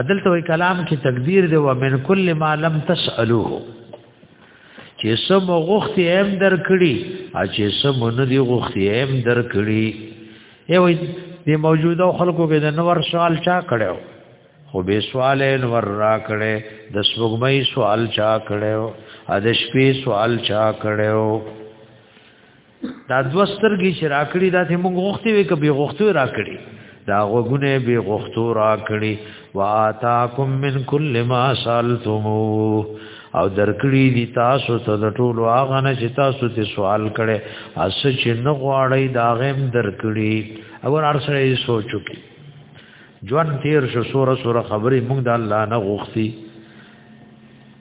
عدل ته کلام کې تقدیر دی و من کل ما لم تسالوه چې سم غوختي هم در کړی ا چې سم نه دی غوختي هم در کړی یو د موجوده خلکو کې د نور سوال چا کړو خو به سوال نور را کړي د سپوږمۍ سوال چا کړو ا د شپې سوال چا کړو دا دوه سترګې چې راکړي دا ته موږ غوښتي وي کبي غوښتو راکړي دا غوګونه به غوښتو راکړي واتاکم من کل ما سالتمو او درکړي دي تاسو ته د ټولو هغه نه چې تاسو ته سوال کړي اس چې نه غواړي دا غیم درکړي او ارسره یې سوچو کې ژوند تیر شو سوره سوره خبرې موږ د الله نه غوښتي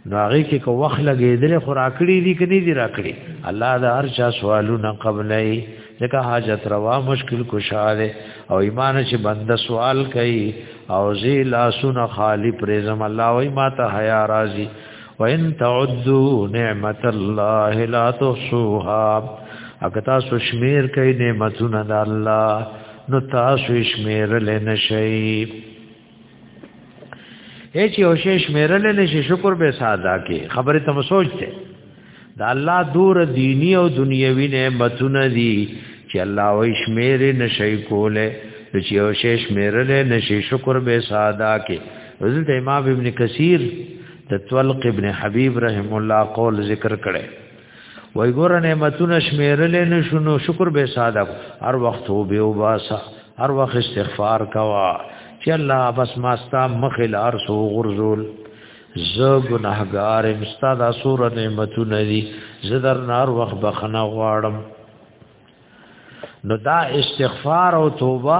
نو هغه کې کو وخت لګېدل خو راکړي دي کني دي راکړي الله دا هر چا سوالونه قبلای ځکه حاجت روا مشکل کشاله او ایمان چې بنده سوال کوي او زی لاسونه خالی پرزم الله وای ما ته حیا راضي وان تعدوا نعمت الله لا تحصوها اکتا سو شمیر کوي نعمتونه د الله نو تاسو شمیر لنشئ هیڅ یو شی شمیرل نه شي شکر به ساده کې خبره ته سوچته دا الله دور دینی او دنیوي نعمتونه دي چې الله وې شمیر نشي کوله چې یو شی شمیرل نه شي شکر به ساده کې حضرت امام ابن کثیر د طلق ابن حبیب رحم الله قول ذکر کړي وای ګور نعمتونه شمیرل نه شنو شکر به ساده هر وخت هو به وباسا هر وخت استغفار کوا چې الله بس ماستا مخل ارسو غرزول ز ګناهګار مستاد اسور نعمتونه دي زدر نار وخت بخنه غواړم نو دا استغفار او توبه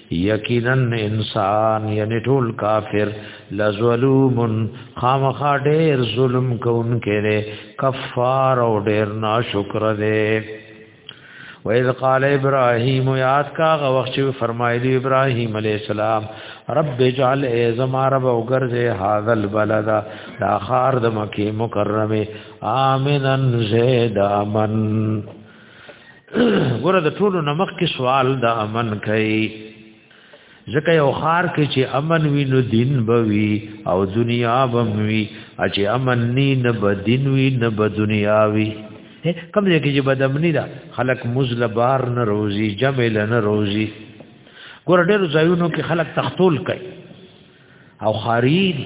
یقینا انسان یعنی ټول کافر لظلوم خامخا ډیر ظلم کوونکې ده کفار او ډیر ناشکر ده وَإِذْ قَالَ إِبْرَاهِيمُ یاد کاغه وخت چې فرمایلی ابراهیم علی السلام رب اجعل ازما رب وګرځه هاذا البلد دا خار د مکه مکرمه امنن زید امن ګوره د ټولو نمخ کې سوال د امن کوي ځکه یو خار کې چې امن وي نو دین به وي او دنیا به وي چې امن ني نه به دین وي نه به دنیا وي کوم ځای کې چې بدامنی ده خلک مزل بار نه روزي جمل نه روزي ګور ډېر ځایونو کې خلک تختول کوي او خارید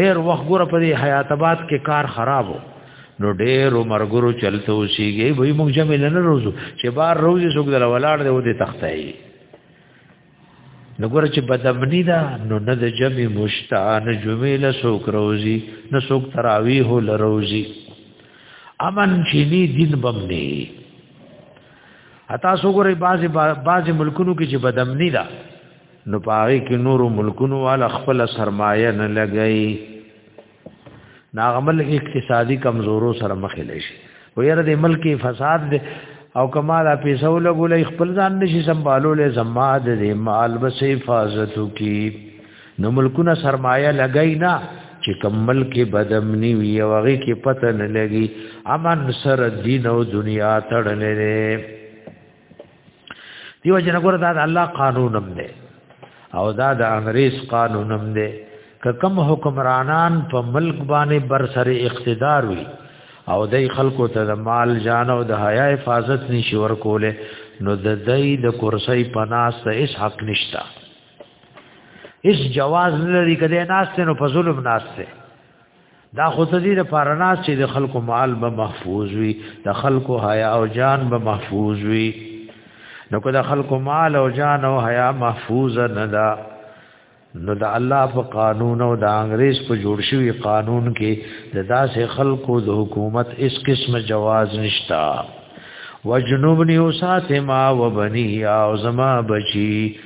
ډیر وخت ګوره په دې حیات آباد کې کار خرابو نو ډیر مرګرو چلته وسیږي وای موږ جمع نه روزو چې بار روزي څوک دل ولاړ دی و دې تختای نو ګوره چې بدبنی دا نو نه د جمع مشتان جمیل څوک روزي نه څوک تراویح لروزي امن چینی دین بم نه اتا سو ګوره بعضی بعضی ملکونو کې چې بدبنی دا نو پاره کې نور ملکونو والا خپل سرمایه نه لګي ناغمل اقتصادي کمزورو سره مخ لشي و یره د ملکی فساد دی او کمال پیسو لګولې خپل ځان نشي سمبالولې زما د مال بس حفاظت کی نو ملکونه سرمایه لګای نه چې کمل کې بدمنی وی او هغه کې پته نه لګي امن سره دین او دنیا تړلې دیو جن ګور دا د الله قانون هم دی او دا د انګريز قانون هم دی که کم حکمرانان په ملک باندې بر سر اقتدار وي او دای خلکو ته د مال جان او د حیا حفاظت نشي ورکوله نو د دای د کرسۍ پناس ته هیڅ حق نشتا هیڅ جواز نه لري کله ناس ته نو په ظلم ناس ته دا خو ته دې لپاره نه چې د خلکو مال به محفوظ وي د خلکو حیا او جان به محفوظ وي نو که د خلکو مال او جان او حیا محفوظ نه ده نو د الله په قانون او د انګريز په جوړ شوی قانون کې د داسې خلکو د حکومت اس قسم جواز نشتا وجنوبني وساتما وبني او زما بچي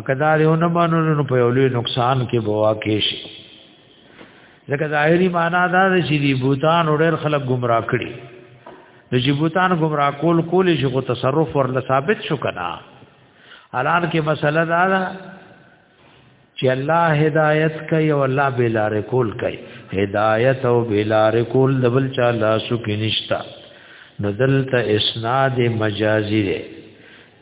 اقدار یو نه مانو نو په یو لوی نقصان کې بوا کې شي ځکه ظاهري معنا دا ده چې دی بوتان ډېر خلک گمراه کړي د جبوتان گمراه کول کول شي خو تصرف ورله ثابت شو کنه الان کې مسله دا ده چې الله هدایت کوي او الله بلار کول کوي هدایت او بلار کول د بل چا لاسو کې نشتا نو دلته اسناد مجازي دی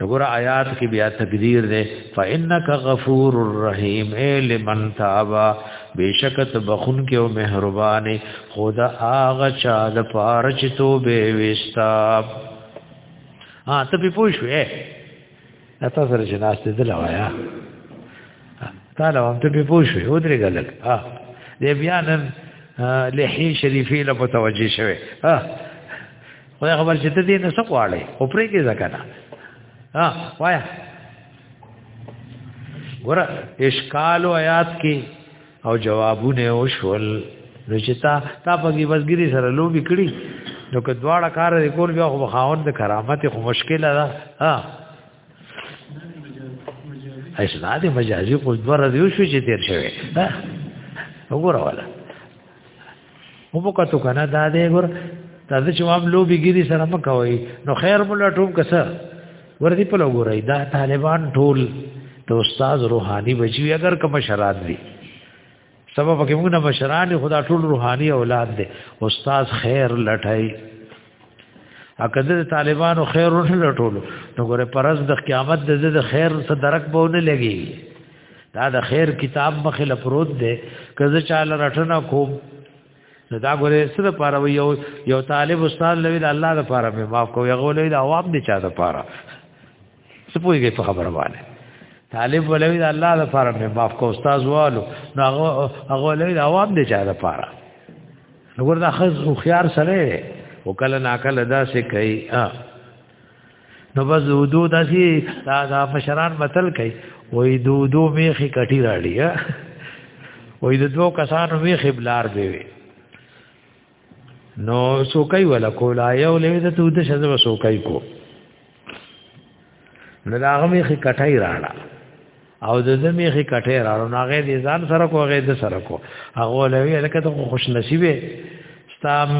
وګوره آیات کې بیا تقدیر ده فإنک غفور الرحیم اے لمن تاب بیشکت بخون کې او مهربان خدا آغا چا د پار چې تو به وستا ها ته په پوه شوې اته سره جناس ته دلوایا تا له هم ته په پوه شوې و درې غلط ها دې بیا نن لحی شریفی له متوجه شوه ها وای خبر چې ته دې نه څه غواړې او پرې کې ځکه نه ها وای ګور اشکال او آیات کې او جوابونه او شول نو چې تا تا په کې بسګری سره لوبي کړی نو که دواړه کار دې کول بیا خو خاوند د کرامت خو مشکل ده ها ایسنا دې مجازي خو دوه ورځې شو چې تیر شوی دا وګوره ولا هم کتو کنه دا دې ګور دا چې وام لوبي ګيري سره مکوي نو خیر مولا ټوم کسه وردی په لګورای دا طالبان ټول د استاد روحاني بچي اگر کوم شرات دي سبب کې موږ نه بشران خدا ټول روحاني اولاد دي استاد خیر لټای اګه د طالبانو خیر ورسره ټولو نو ګوره پرز د قیامت د د خیر څخه درک بونه لګي دا د خیر کتاب مخې لپروت دی کزه چاله رټنه کوم نو دا ګوره سره پاره یو یو طالب استاد لوي د الله لپاره په معاف کو یو لوي د عوام دي چا لپاره څه پوهیږي په خبره باندې طالب ولوي د الله د فارم په معاف کو استاد والو نو هغه هغه ولوي د عوام دي چا د فارا نو ورته خز خو خيار سره وکله ناکله دا سه کوي نو بس ودو داسي دا دا فشران متل کوي وې دو دو میخي کټی راړي وې د دوه کسانو میخي بلار دی وي نو سوکای ولا کولا یو لوي د تو د شزه سوکای کو نو دا غمه خې کټای راړه او د زمې خې کټای راړو نو هغه دې ځان سره کو هغه دې سره کو هغه لوي لکه ته خوش نصیبه ستام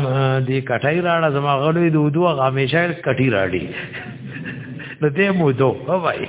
دې کټای راړه زما غلوې د ودو هغه همیشه کټی راړي نو دې مو دوه وای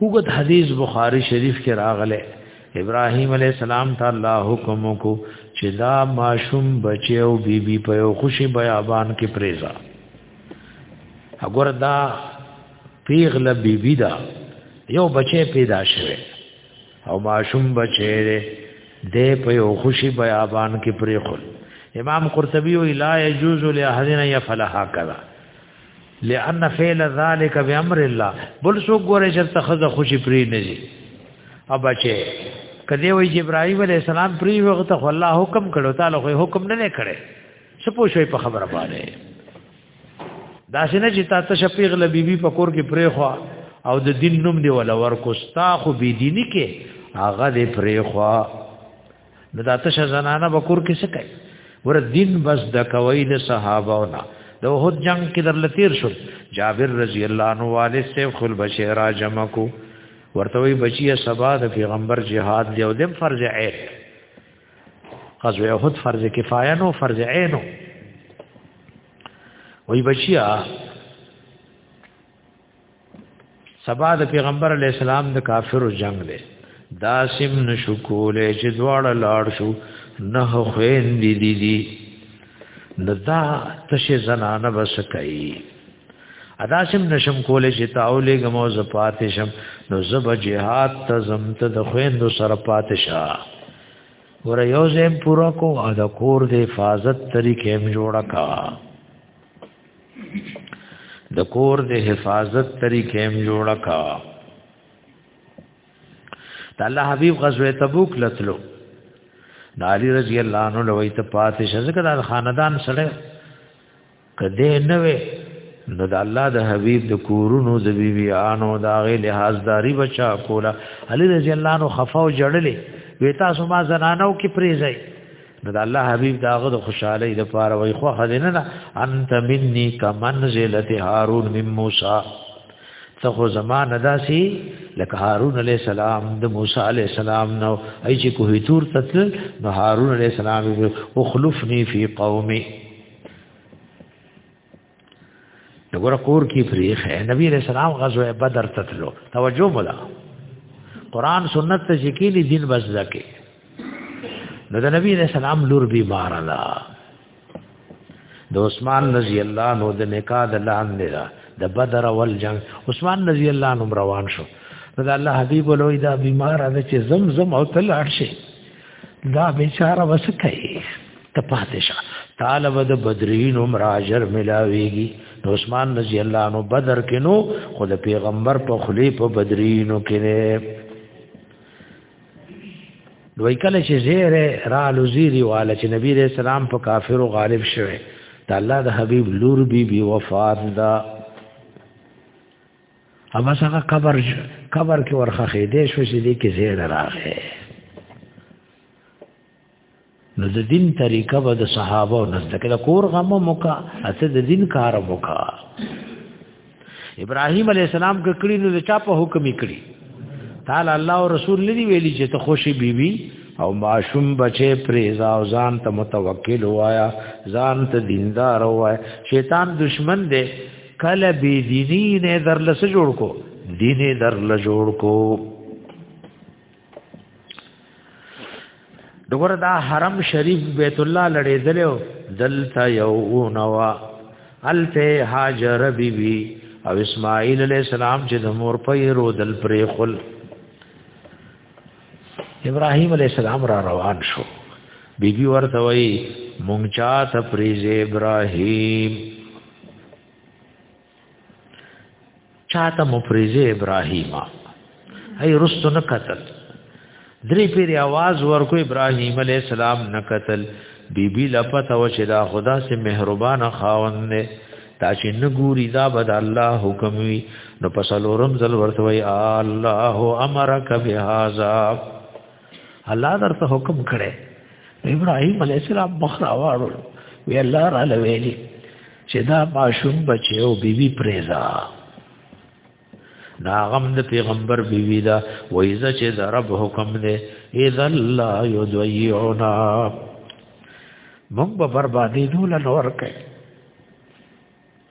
وګت حدیث بخاری شریف کې راغله ابراهیم علی السلام ته الله حکم کو چې دا ماشوم بچیو بیبي بی په یو خوشي بیابان کې پریزا اګور دا پیغله بیبي بی دا یو بچی پیدا شوه او ماشوم بچی دې په یو خوشي بیابان کې پریخل امام قرطبی وی لا یجوز لاحدنا یفعل هکذا لأن فعل ذلك بأمر الله بل سو ګوره چې ته خزه خوشي پری نه دي ابچه کدی وی چې ابراهيم عليه السلام پری وخت خو الله حکم کړو تعالی خو حکم نه نه کړي څه پوښوي په خبره باندې دا څنګه چې تاسو شفیق لبيبي په کور کې پری خو او د دین نوم دی ولا ورکو ستا خو بي دیني کې هغه دې پری خو نو دا تشه زنانه به کور کې څه کوي ور دین بس د کوي د صحابه او نه د وحد جنگ کې در لتیر شو جابر رضی الله عنه والد سیف خل بشیرا جمع کو ورته وی بچی سبا د پیغمبر جهاد دی او د فرض عین غزوه احد فرض کفایه نو فرض عین وی بچیا سبا د پیغمبر علی السلام د کافرو جنگ دی دا سم نشو کولې چې دواړه لاړ شو نه خوین دي دي دي ندا تشه زنانه بس کوي ادا سم نشم کولې چې تاولې غمو ز پاتې شم نو زب جهاد ته زم ته د خوین دو سر پاتې شا ور یو زم پورا کو ادا کور د حفاظت طریقې هم جوړه کا د کور د حفاظت طریقې هم جوړ کا د الله حبیب غزوه تبوک لتلو د علی رضی الله عنه لوی ته پاتې شزکه د خاندان سره کده نه وي نو د الله د حبیب د کورونو د بیبیانو د هغه لحاظداري بچا کوله علی رضی الله عنه خفاو جړلې وې تاسو ما زنانو کې پریزای نو د الله حبيب داغه د خوشحالي د پاره وای خو خدینه نه انت مني کمنزله هارون من موسی ته خو زمانه داسي لکه هارون عليه السلام د موسی عليه السلام نو اي چې کوه تور تتل نو هارون عليه السلام او خلفني في قومي نګور کور کې فریخه نبی رسول الله غزوه بدر تتلو توجه مولا قران سنت ته شکیلی دین بس ځکه نو د نبی رسول الله لور بیمار ده د عثمان رضی الله عنه د نکاح د لاندې ده د بدر اول جنگ عثمان رضی الله عنه روان شو نو د الله حبیب ولوی دا بیمار ده چې زم زم او تل ارشه دا بیچاره وسکه ته پاتې شه تعالی به د بدرین عمر اجر ملاويږي نو عثمان رضی الله عنه بدر کې نو خو د پیغمبر په خلی په بدرینو کې نه دوی کله چې زیره را لزیری واله چې نبی رسول سلام په کافرو غالب شوه د الله د حبیب لور بی بی وفات دا اما څنګه قبر قبر کې ورخه خېدې شو چې دې کې زیره راغې نو د دین طریقه به د صحابه او نزد کې د کور غم موکا اته د دین کار موکا ابراهیم علی السلام کې کړي نو چا په حکم کړي تعالی الله او رسول لري ویلي چې ته خوشي بیبي او معشوم بچي پریزا او ځان ته متوکل وایا ځان ته دیندار وایا شیطان دشمن دی کله بی دینی نه درلس جوړ کو دینه درل جوړ کو دغه دا حرم شریف بیت الله لړې دلو دلته یو نوا الته هاجر بی بی او اسماعیل علیہ السلام چې د مور په رو دل پرې خل ابراهیم علیہ السلام را روان شو بی بی ورته وای مونږ چا ته پریز ابراهیم چاته مفرزه ابراهیم هي رستو نه قتل درې پیر आवाज ورکو ابراهیم علی السلام نه قتل بیبي لپته و چې دا خدا سي مهربان خاوند نه تا چې نه ګوري دا بد الله حکم وي نو پسلورم زل ورته وي الله امرک بهذا الله درته حکم کړي ابراهيم عليه السلام مخ راوړو وی الله را لویلی چې دا ماشوم بچي او بیبي پریزا دا غم د پیغمبر بیوی دا وایزه چې د رب حکم دی اذا لا یضيعنا موږ به بربادې دول نور کوي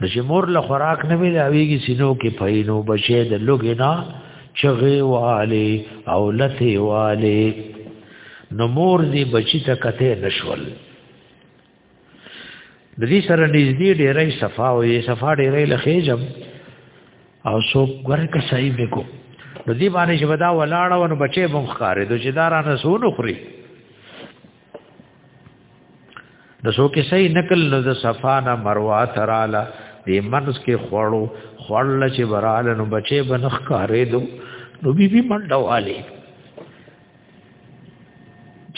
نو چې مور له خوراک نه ملاويږي سينو کې پاینو بچي د لګینا چغه والي او لته والي نو مور دې بچی ته کته نشول د دې سره نږدې ډېرې صفا او یې صفا ډېرې لخېجم او سو ګره کسای به کو د دې باندې چې ودا ولاړ او بچي بم خارې د چې دارانه سونو خوري نو سو کې صحیح نقل نو د صفا نه مروه تراله د منس کې خوړو خوړل چې براله نو بچي بنخ کارې دو نو بي بي منډه والي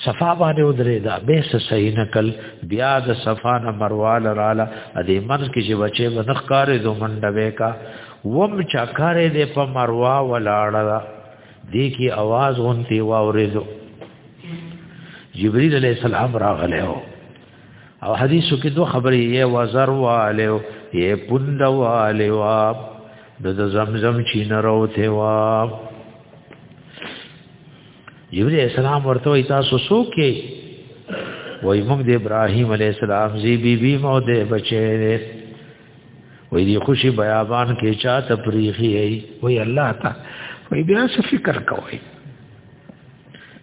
صفا باندې ودرې دا به صحیح نقل بیا د صفا نه مروه لراله د منس کې چې بچي بنخ کارې دو منډه وکا وم چا کارې د په مروه ولاړه دې کې आवाज غونتی واورېدو جبريل عليه السلام راغله او حدیثو کې دوه خبرې یې وزر والو یې پوند والو د زمزم چین راوته وا جبريل السلام ورته وي تاسو سوکې وای موږ د ابراهيم عليه السلام زی بی بی مو دې بچې وې دې خوشي بیابان کې چا ته پریخي ای وې الله تا وې بیا څه فکر کوي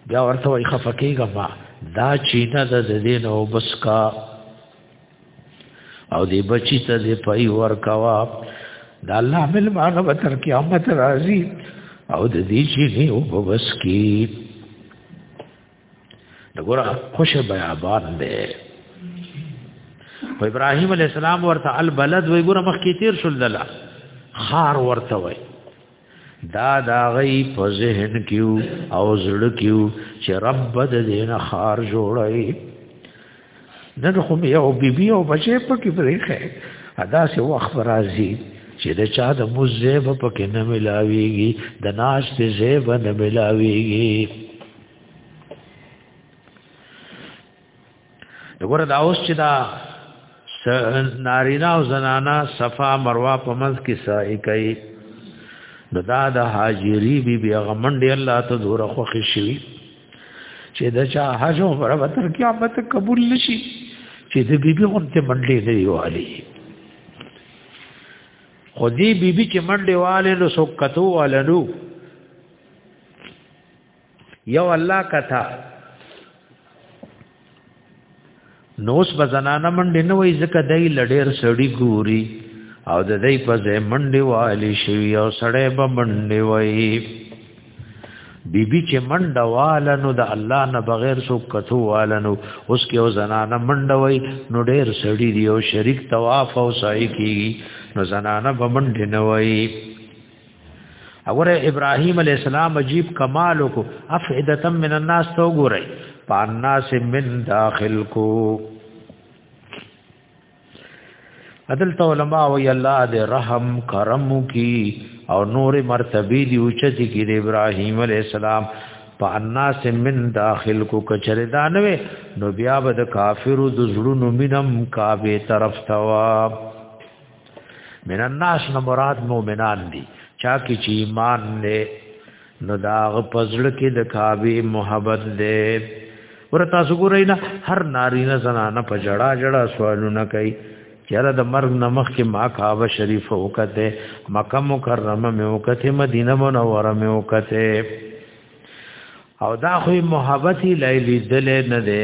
بیا ورته وې خفقېګه ما دا چینه د دې نو بس کا او دې بچی ته دې پي ور کوا دا الله مل مانو تر قیامت راضي او د دې چینه او بس کې دغه خوش بیابان دی او ابراهيم عليه السلام ورته البلد وي ګوره مخ کې تیر شول دلا خار ورته وي دا دا غي په ذهن کیو او زړه کیو چې رب د دین خار جوړي نن خو مې یو بیبي او بچې پکې پرېښی ادا سه وخت راځي چې د چا د مزیب پکې نه ملاويږي د ناش د زیب نه ملاويږي دغه دا اوس چې دا نارینا او زنانا صفا مروه په منځ کې سای کوي نو دا د حاجری بی بی غمنډ الله ته دور خوښ شي چې دا چا حج او عمره به تر قیامت قبول نشي چې د بیبي غونته منډې نه دی والی خو دې بیبي چې منډې والي نو څوک کتو والنو یو الله کتا نوس به زنانه منډې نه وای ځکه دای لډیر سړی ګوري او د دې په ځای منډې والی شوی او سړی به منډې وای بیبي چې منډه واله نو د الله نه بغیر سو کتو واله نو اوس کې او زنانه منډه وای نو ډیر سړی دی او شریک طواف او سعی کی نو زنانه به منډې نه وای اور ابراهيم عليه السلام عجيب کمال کو افعده من الناس تو ګورئ پانا سے من داخل کو عدل تو علماء وی الله دې رحم کرم کی او نور مرتبه دی اوچتی کی د ابراهيم عليه السلام پانا سے من داخل کو کچره دانوي نو بیا به د کافرو د زړونو مینم کعبه طرف توا من الناس نه مراد مؤمنان دي چا کې چې ایمان نه نو دا غپزړ کې د کعبه محبت ده ور تاسو ګورئ نه هر ناری نه زنانه په جړا جړا سوالونه کوي چیرې د مرګ نمخ کې ما کعبه شریف وکته مکه مکرمه مې وکته مدینه منوره مې وکته او دا خو محبت لیلی دل نه ده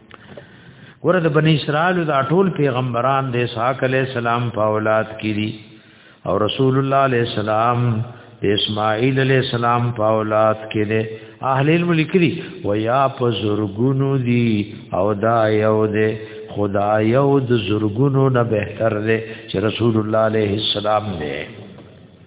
ګوره د بنی اسرائیل دا ټول پیغمبران د اسحاق علی السلام په اولاد کې دي او رسول الله علی السلام د اسماعیل علی السلام په اولاد کې دي اهل علم لیکلي و یا په زورګونو دي او دا یو دي خدا یو د زورګونو نه بهتر دي چې رسول الله علیه السلام دی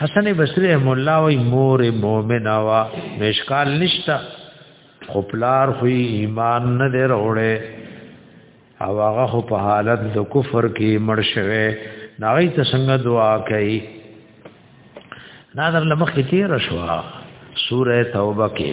حسن بصری رحم الله وی مور مؤمنه وا مشکال نشتا خو پلار خو ایمان نه دی وروړي او هغه خو په حالت د کفر کې مړ شوی ناغی ته څنګه دعا کوي نادر لمخ کې تیر شو سوره توبه کې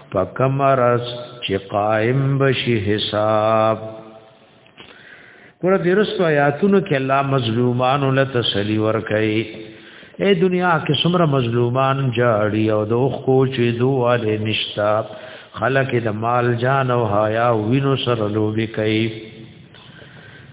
پکمرس چې قائم بشي حساب ګور دې رسو آیاتونو کې الله مظلومانو له تسلی ور کوي اے دنیا کې څومره مظلومان جاړي او د خو چې دواله نشتا خلک د مال جان او حیا وینو سره لوبي کوي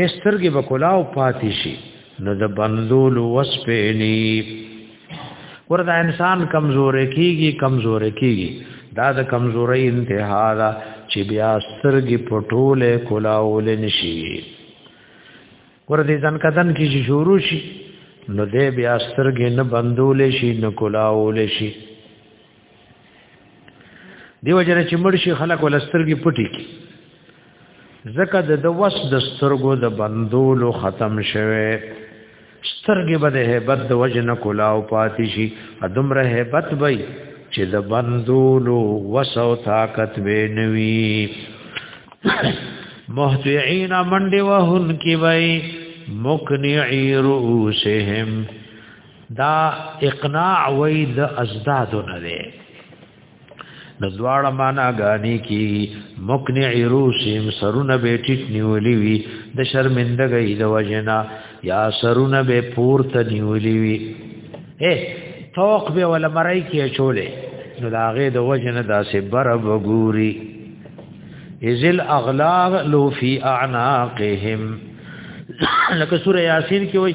هسترګې بکولاو پاتې شي نو د بندول وسپېنی ورته انسان کمزورې کیږي کمزورې کیږي دا د کمزورۍ انتها ده چې بیا سترګې پټولې کولاول نشي ورته ځن کدن کې شروع شي نو دې بیا سترګې نه بندول شي نه کولاول شي دیو جره چې مړ شي خلک ولسترګي پټي کی زکه د دوس د سترګو د بندولو ختم شوه سترګې به د hebat د وجن کولاو پاتې شي ادمره hebat وي چې د بندولو وسو طاقت به نوي محتعين منډي وهن کی وي مقنعي رؤسهم دا اقناع وای د ازداد نه ده د دواړه معنا غانی کی مقنع روسیم سرونه به ټیټ نیولی وی د شرمندګۍ د وجنا یا سرونه به پورته نیولی وی اے توق به ولا مړی کی چولې نو داغه د وجنا داسې بر وګوري ازل اغلاغ لو فی اعناقهم لکه سوره یاسین کې وای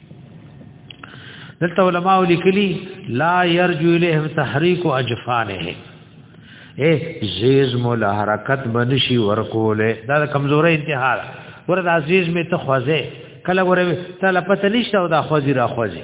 دلته علماء لیکلي لا يرجو اليهم تحريك اجفانه اے زیز مول حرکت بنشي ورکوله دا کمزورې انتها ورته عزیز می ته خوځه کله ورته تل پته نشته او دا خوځي را خوځي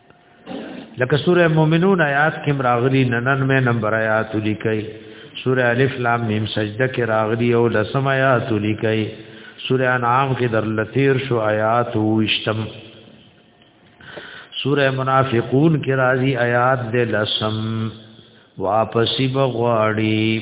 لکه سوره مومنون آیات کې راغلي ننن مې نمبر آیات لیکي سوره الف لام میم سجده کې راغلي او لسم آیات لیکي سوره انعام کې در لثیر شو آیات وشتم سوره منافقون کې راځي آیات د لسم واپسی بغواړي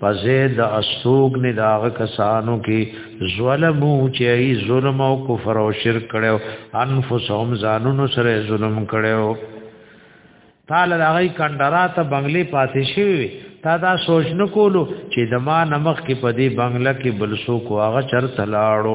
پزید اسوګ نه داغه کسانو کې ظلم او چې ظلم او کفر او شرک کړو انفسهم ځانونو سره ظلم کړو تعالی داغه کندرات بنگلې پاتې شي تا دا سوچ نه کولو چې د ما نمخ کې پدی بنگله کې بلسو کو هغه چر تلاړو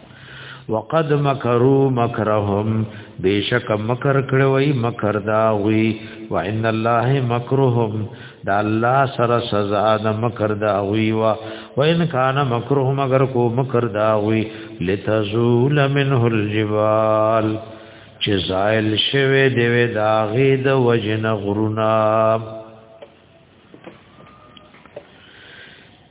وقد مکرو مکرهم بیشک مکر کړوي مکر دا وی وان الله مکرهم دا الله سره سزا د مکر دا وی وا وان کان مکرهم اگر کو مکر دا وی لتزول منه الجبال چې زائل شوه دی وی دا غي د وجن غرونا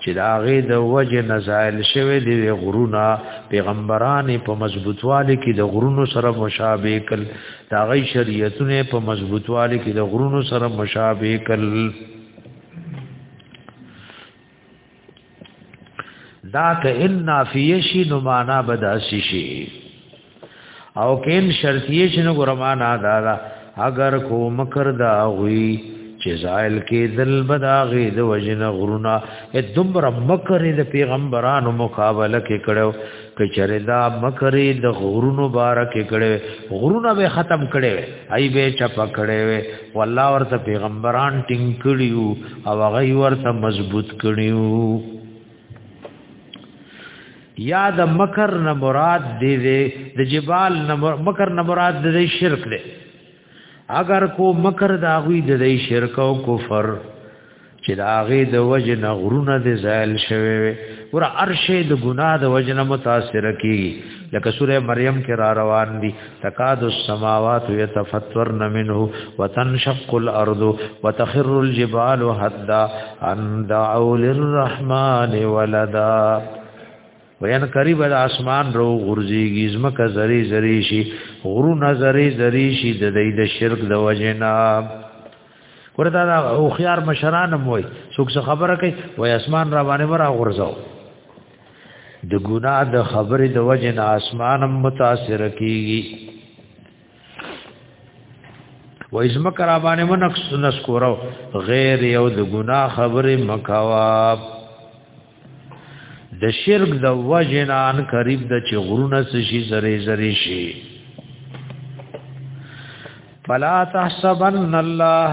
چې دا غي د وجه نزایل شوی دی غرونه پیغمبران په مضبوطوالي کې د غرونو سره مشابه کل دا غي شریعتونه په مضبوطوالي کې د غرونو سره مشابه کل دا که ان نافیه شي نو معنا بداسي شي او کین شرطیه شنو ګرمانا دادا اگر کو مکر دا غوی چې زائل کې دل بداغه د وجنه غرونا ا دمر مکر د پیغمبرانو مقابله کې کړو کچره دا مکر د غرونو بارک کړو غرونه به ختم کړو ای به چپ کړو والله ورته پیغمبران ټینګ کړیو او هغه ورته مضبوط کړیو یا د مکر نه مراد دی دی د جبال نه مکر نه مراد دی شرک دی اگر کو مکر دا غوی د دی شرک او کفر چې دا غي د وجه نه غرونه د زایل شوی وي ور ارشه د ګناه د وجه نه متاثر کی لکه سوره مریم کې را روان دي تکاد السماوات يتفطرن منه وتنشق الارض وتخر الجبال هدا ان دعوا للرحمن ولدا وین قریب د اسمان رو غرزیږي زمکه زری زری شي غرو نظری زری شي د دې د شرک د وجنا ورته دا او خيار مشران موي څوک خبره کوي وای اسمان را باندې ورا غرزاو د ګنا د خبرې د وجه نه اسمان هم متاثر کیږي و اسم کرا باندې منکس نسکورو غیر یو د ګنا خبرې مکوا د شرک د وجه نه ان قریب د چې غرونه شي زری زری شي فلا تحسبن الله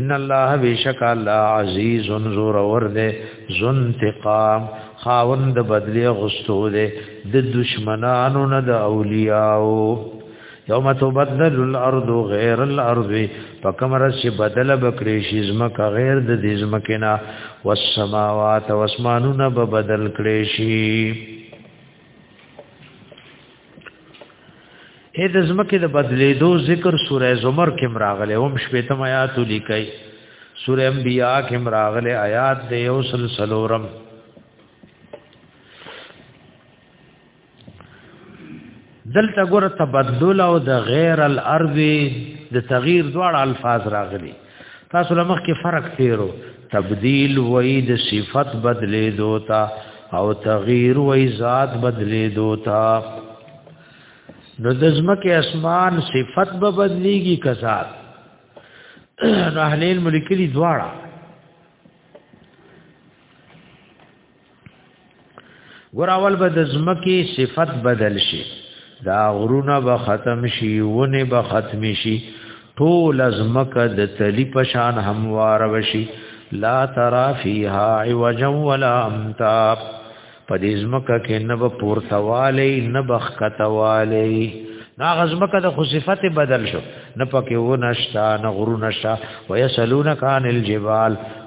ان الله بیشک الله عزیز زور اور دے ذو انتقام خاوند بدلی غستو دے د دشمنانو نه د اولیاءو یوم تبدل الارض غیر الارض پکمر چې بدل بکری شي زمکه غیر د دې زمکه نه والسماوات واسمانونه به بدل کړي شي اې د زمکه د بدلیدو ذکر سوره زمر کې مراغله هم شپیتم آیات لیکي سوره انبیاء کې مراغله آیات د یو سلسلورم دلته ګوره تبدل او د غیر الارض د تغییر دواړه الفاظ راغلي تاسو لمخ کې فرق تیرو تبديل وای د صفت بدلې دوتا او تغییر وای ذات بدلې دوتا نو د ځمکه اسمان صفت به بدلېږي کزاد نو اهل الملکلی دواړه ګور اول به د زمکی صفت بدل شي دا غرونه به ختم شي ونه به ختم شي ټول زمکه د تلی پشان هموار وشي لا ترا فیها عوجا ولا امتا په دې زمکه کې نه به پورتوالی نه بخکتوالی نا غزمکه د خصفت بدل شو نه پکې و نشتا نه غرو نشتا ويسلونک عن الجبال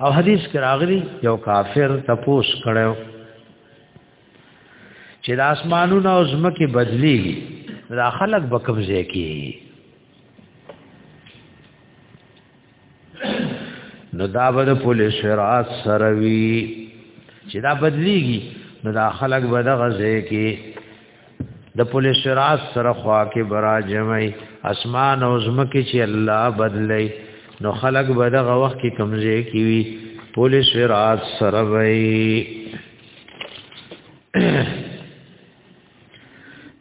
او حدیث کې راغلی یو کافر تپوس کړو چې د اسمانونو او زمکه بدلی دا خلق به قبضه کوي نو دا به د پولیس رات سروي چې دا بدلیږي نو دا خلق به د غزه کې د پولیس راز سره خوا کې برا جمعي اسمان او زمکه چې الله بدلی نو خلق به دغه وخت کې کمزې کیوي پولیس راز سره وي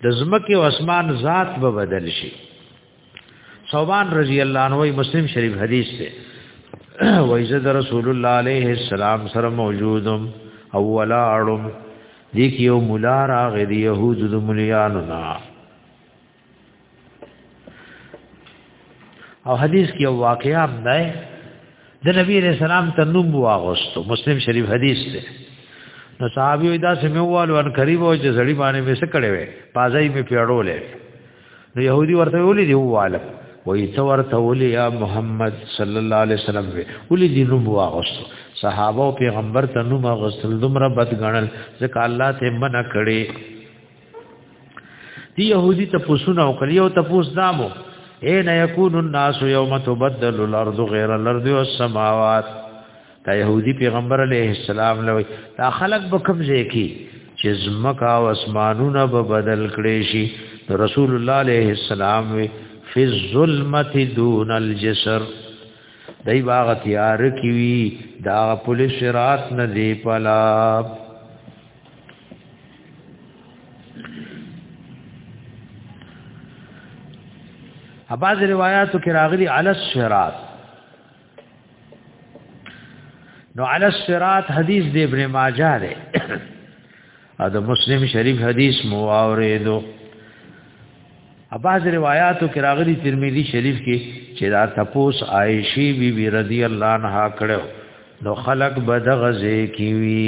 د زمکه او اسمان ذات به بدل شي صوبان رضی الله عنه مسلم شریف حدیث ته وایزه در رسول الله علیه السلام سره موجودم او ولا اړم دې کې یو مولا راغی د يهود د مليانو نا او حدیث کې یو واقعیا ده د نبی رسول سلام ته نوم واغستو مسلم شریف حدیث ده نو صحابي دا سموالو ان قریب او چې زړی باندې وسکړې وې پازای می پیړولې نو يهودي ورته ولي دی واله وای ته ورته ولي یا محمد صلی الله علیه وسلم ولي دی نو واغست صحابه او پیغمبر ته نو واغست دومره بد غنل ځکه الله ته منع کړي دی يهودي ته پوسونه او کړي او ته پوس دامو اے نه یکون الناس یوم تبدل الارض غیر الارض والسماوات دا يهودي پیغمبر علیه السلام لوي دا خلق به کوم ځای کې چې زمکا او اسمانونه به بدل کړي شي رسول الله علیه السلام وی فی الظلمت دون الجسر دای باغ تیار کی وی دا پولیس رات نه دی پلا اباظ روایاتو کې راغلي علی الصراط نو علی الصراط حدیث دی ابن ماجه دی ا د مسلم شریف حدیث مو اوریدو اباز روایتو کې راغلي ترمذی شریف کې چې دا تپوس عائشی بی بی رضی الله عنها کړو نو خلق بدغزه کیوی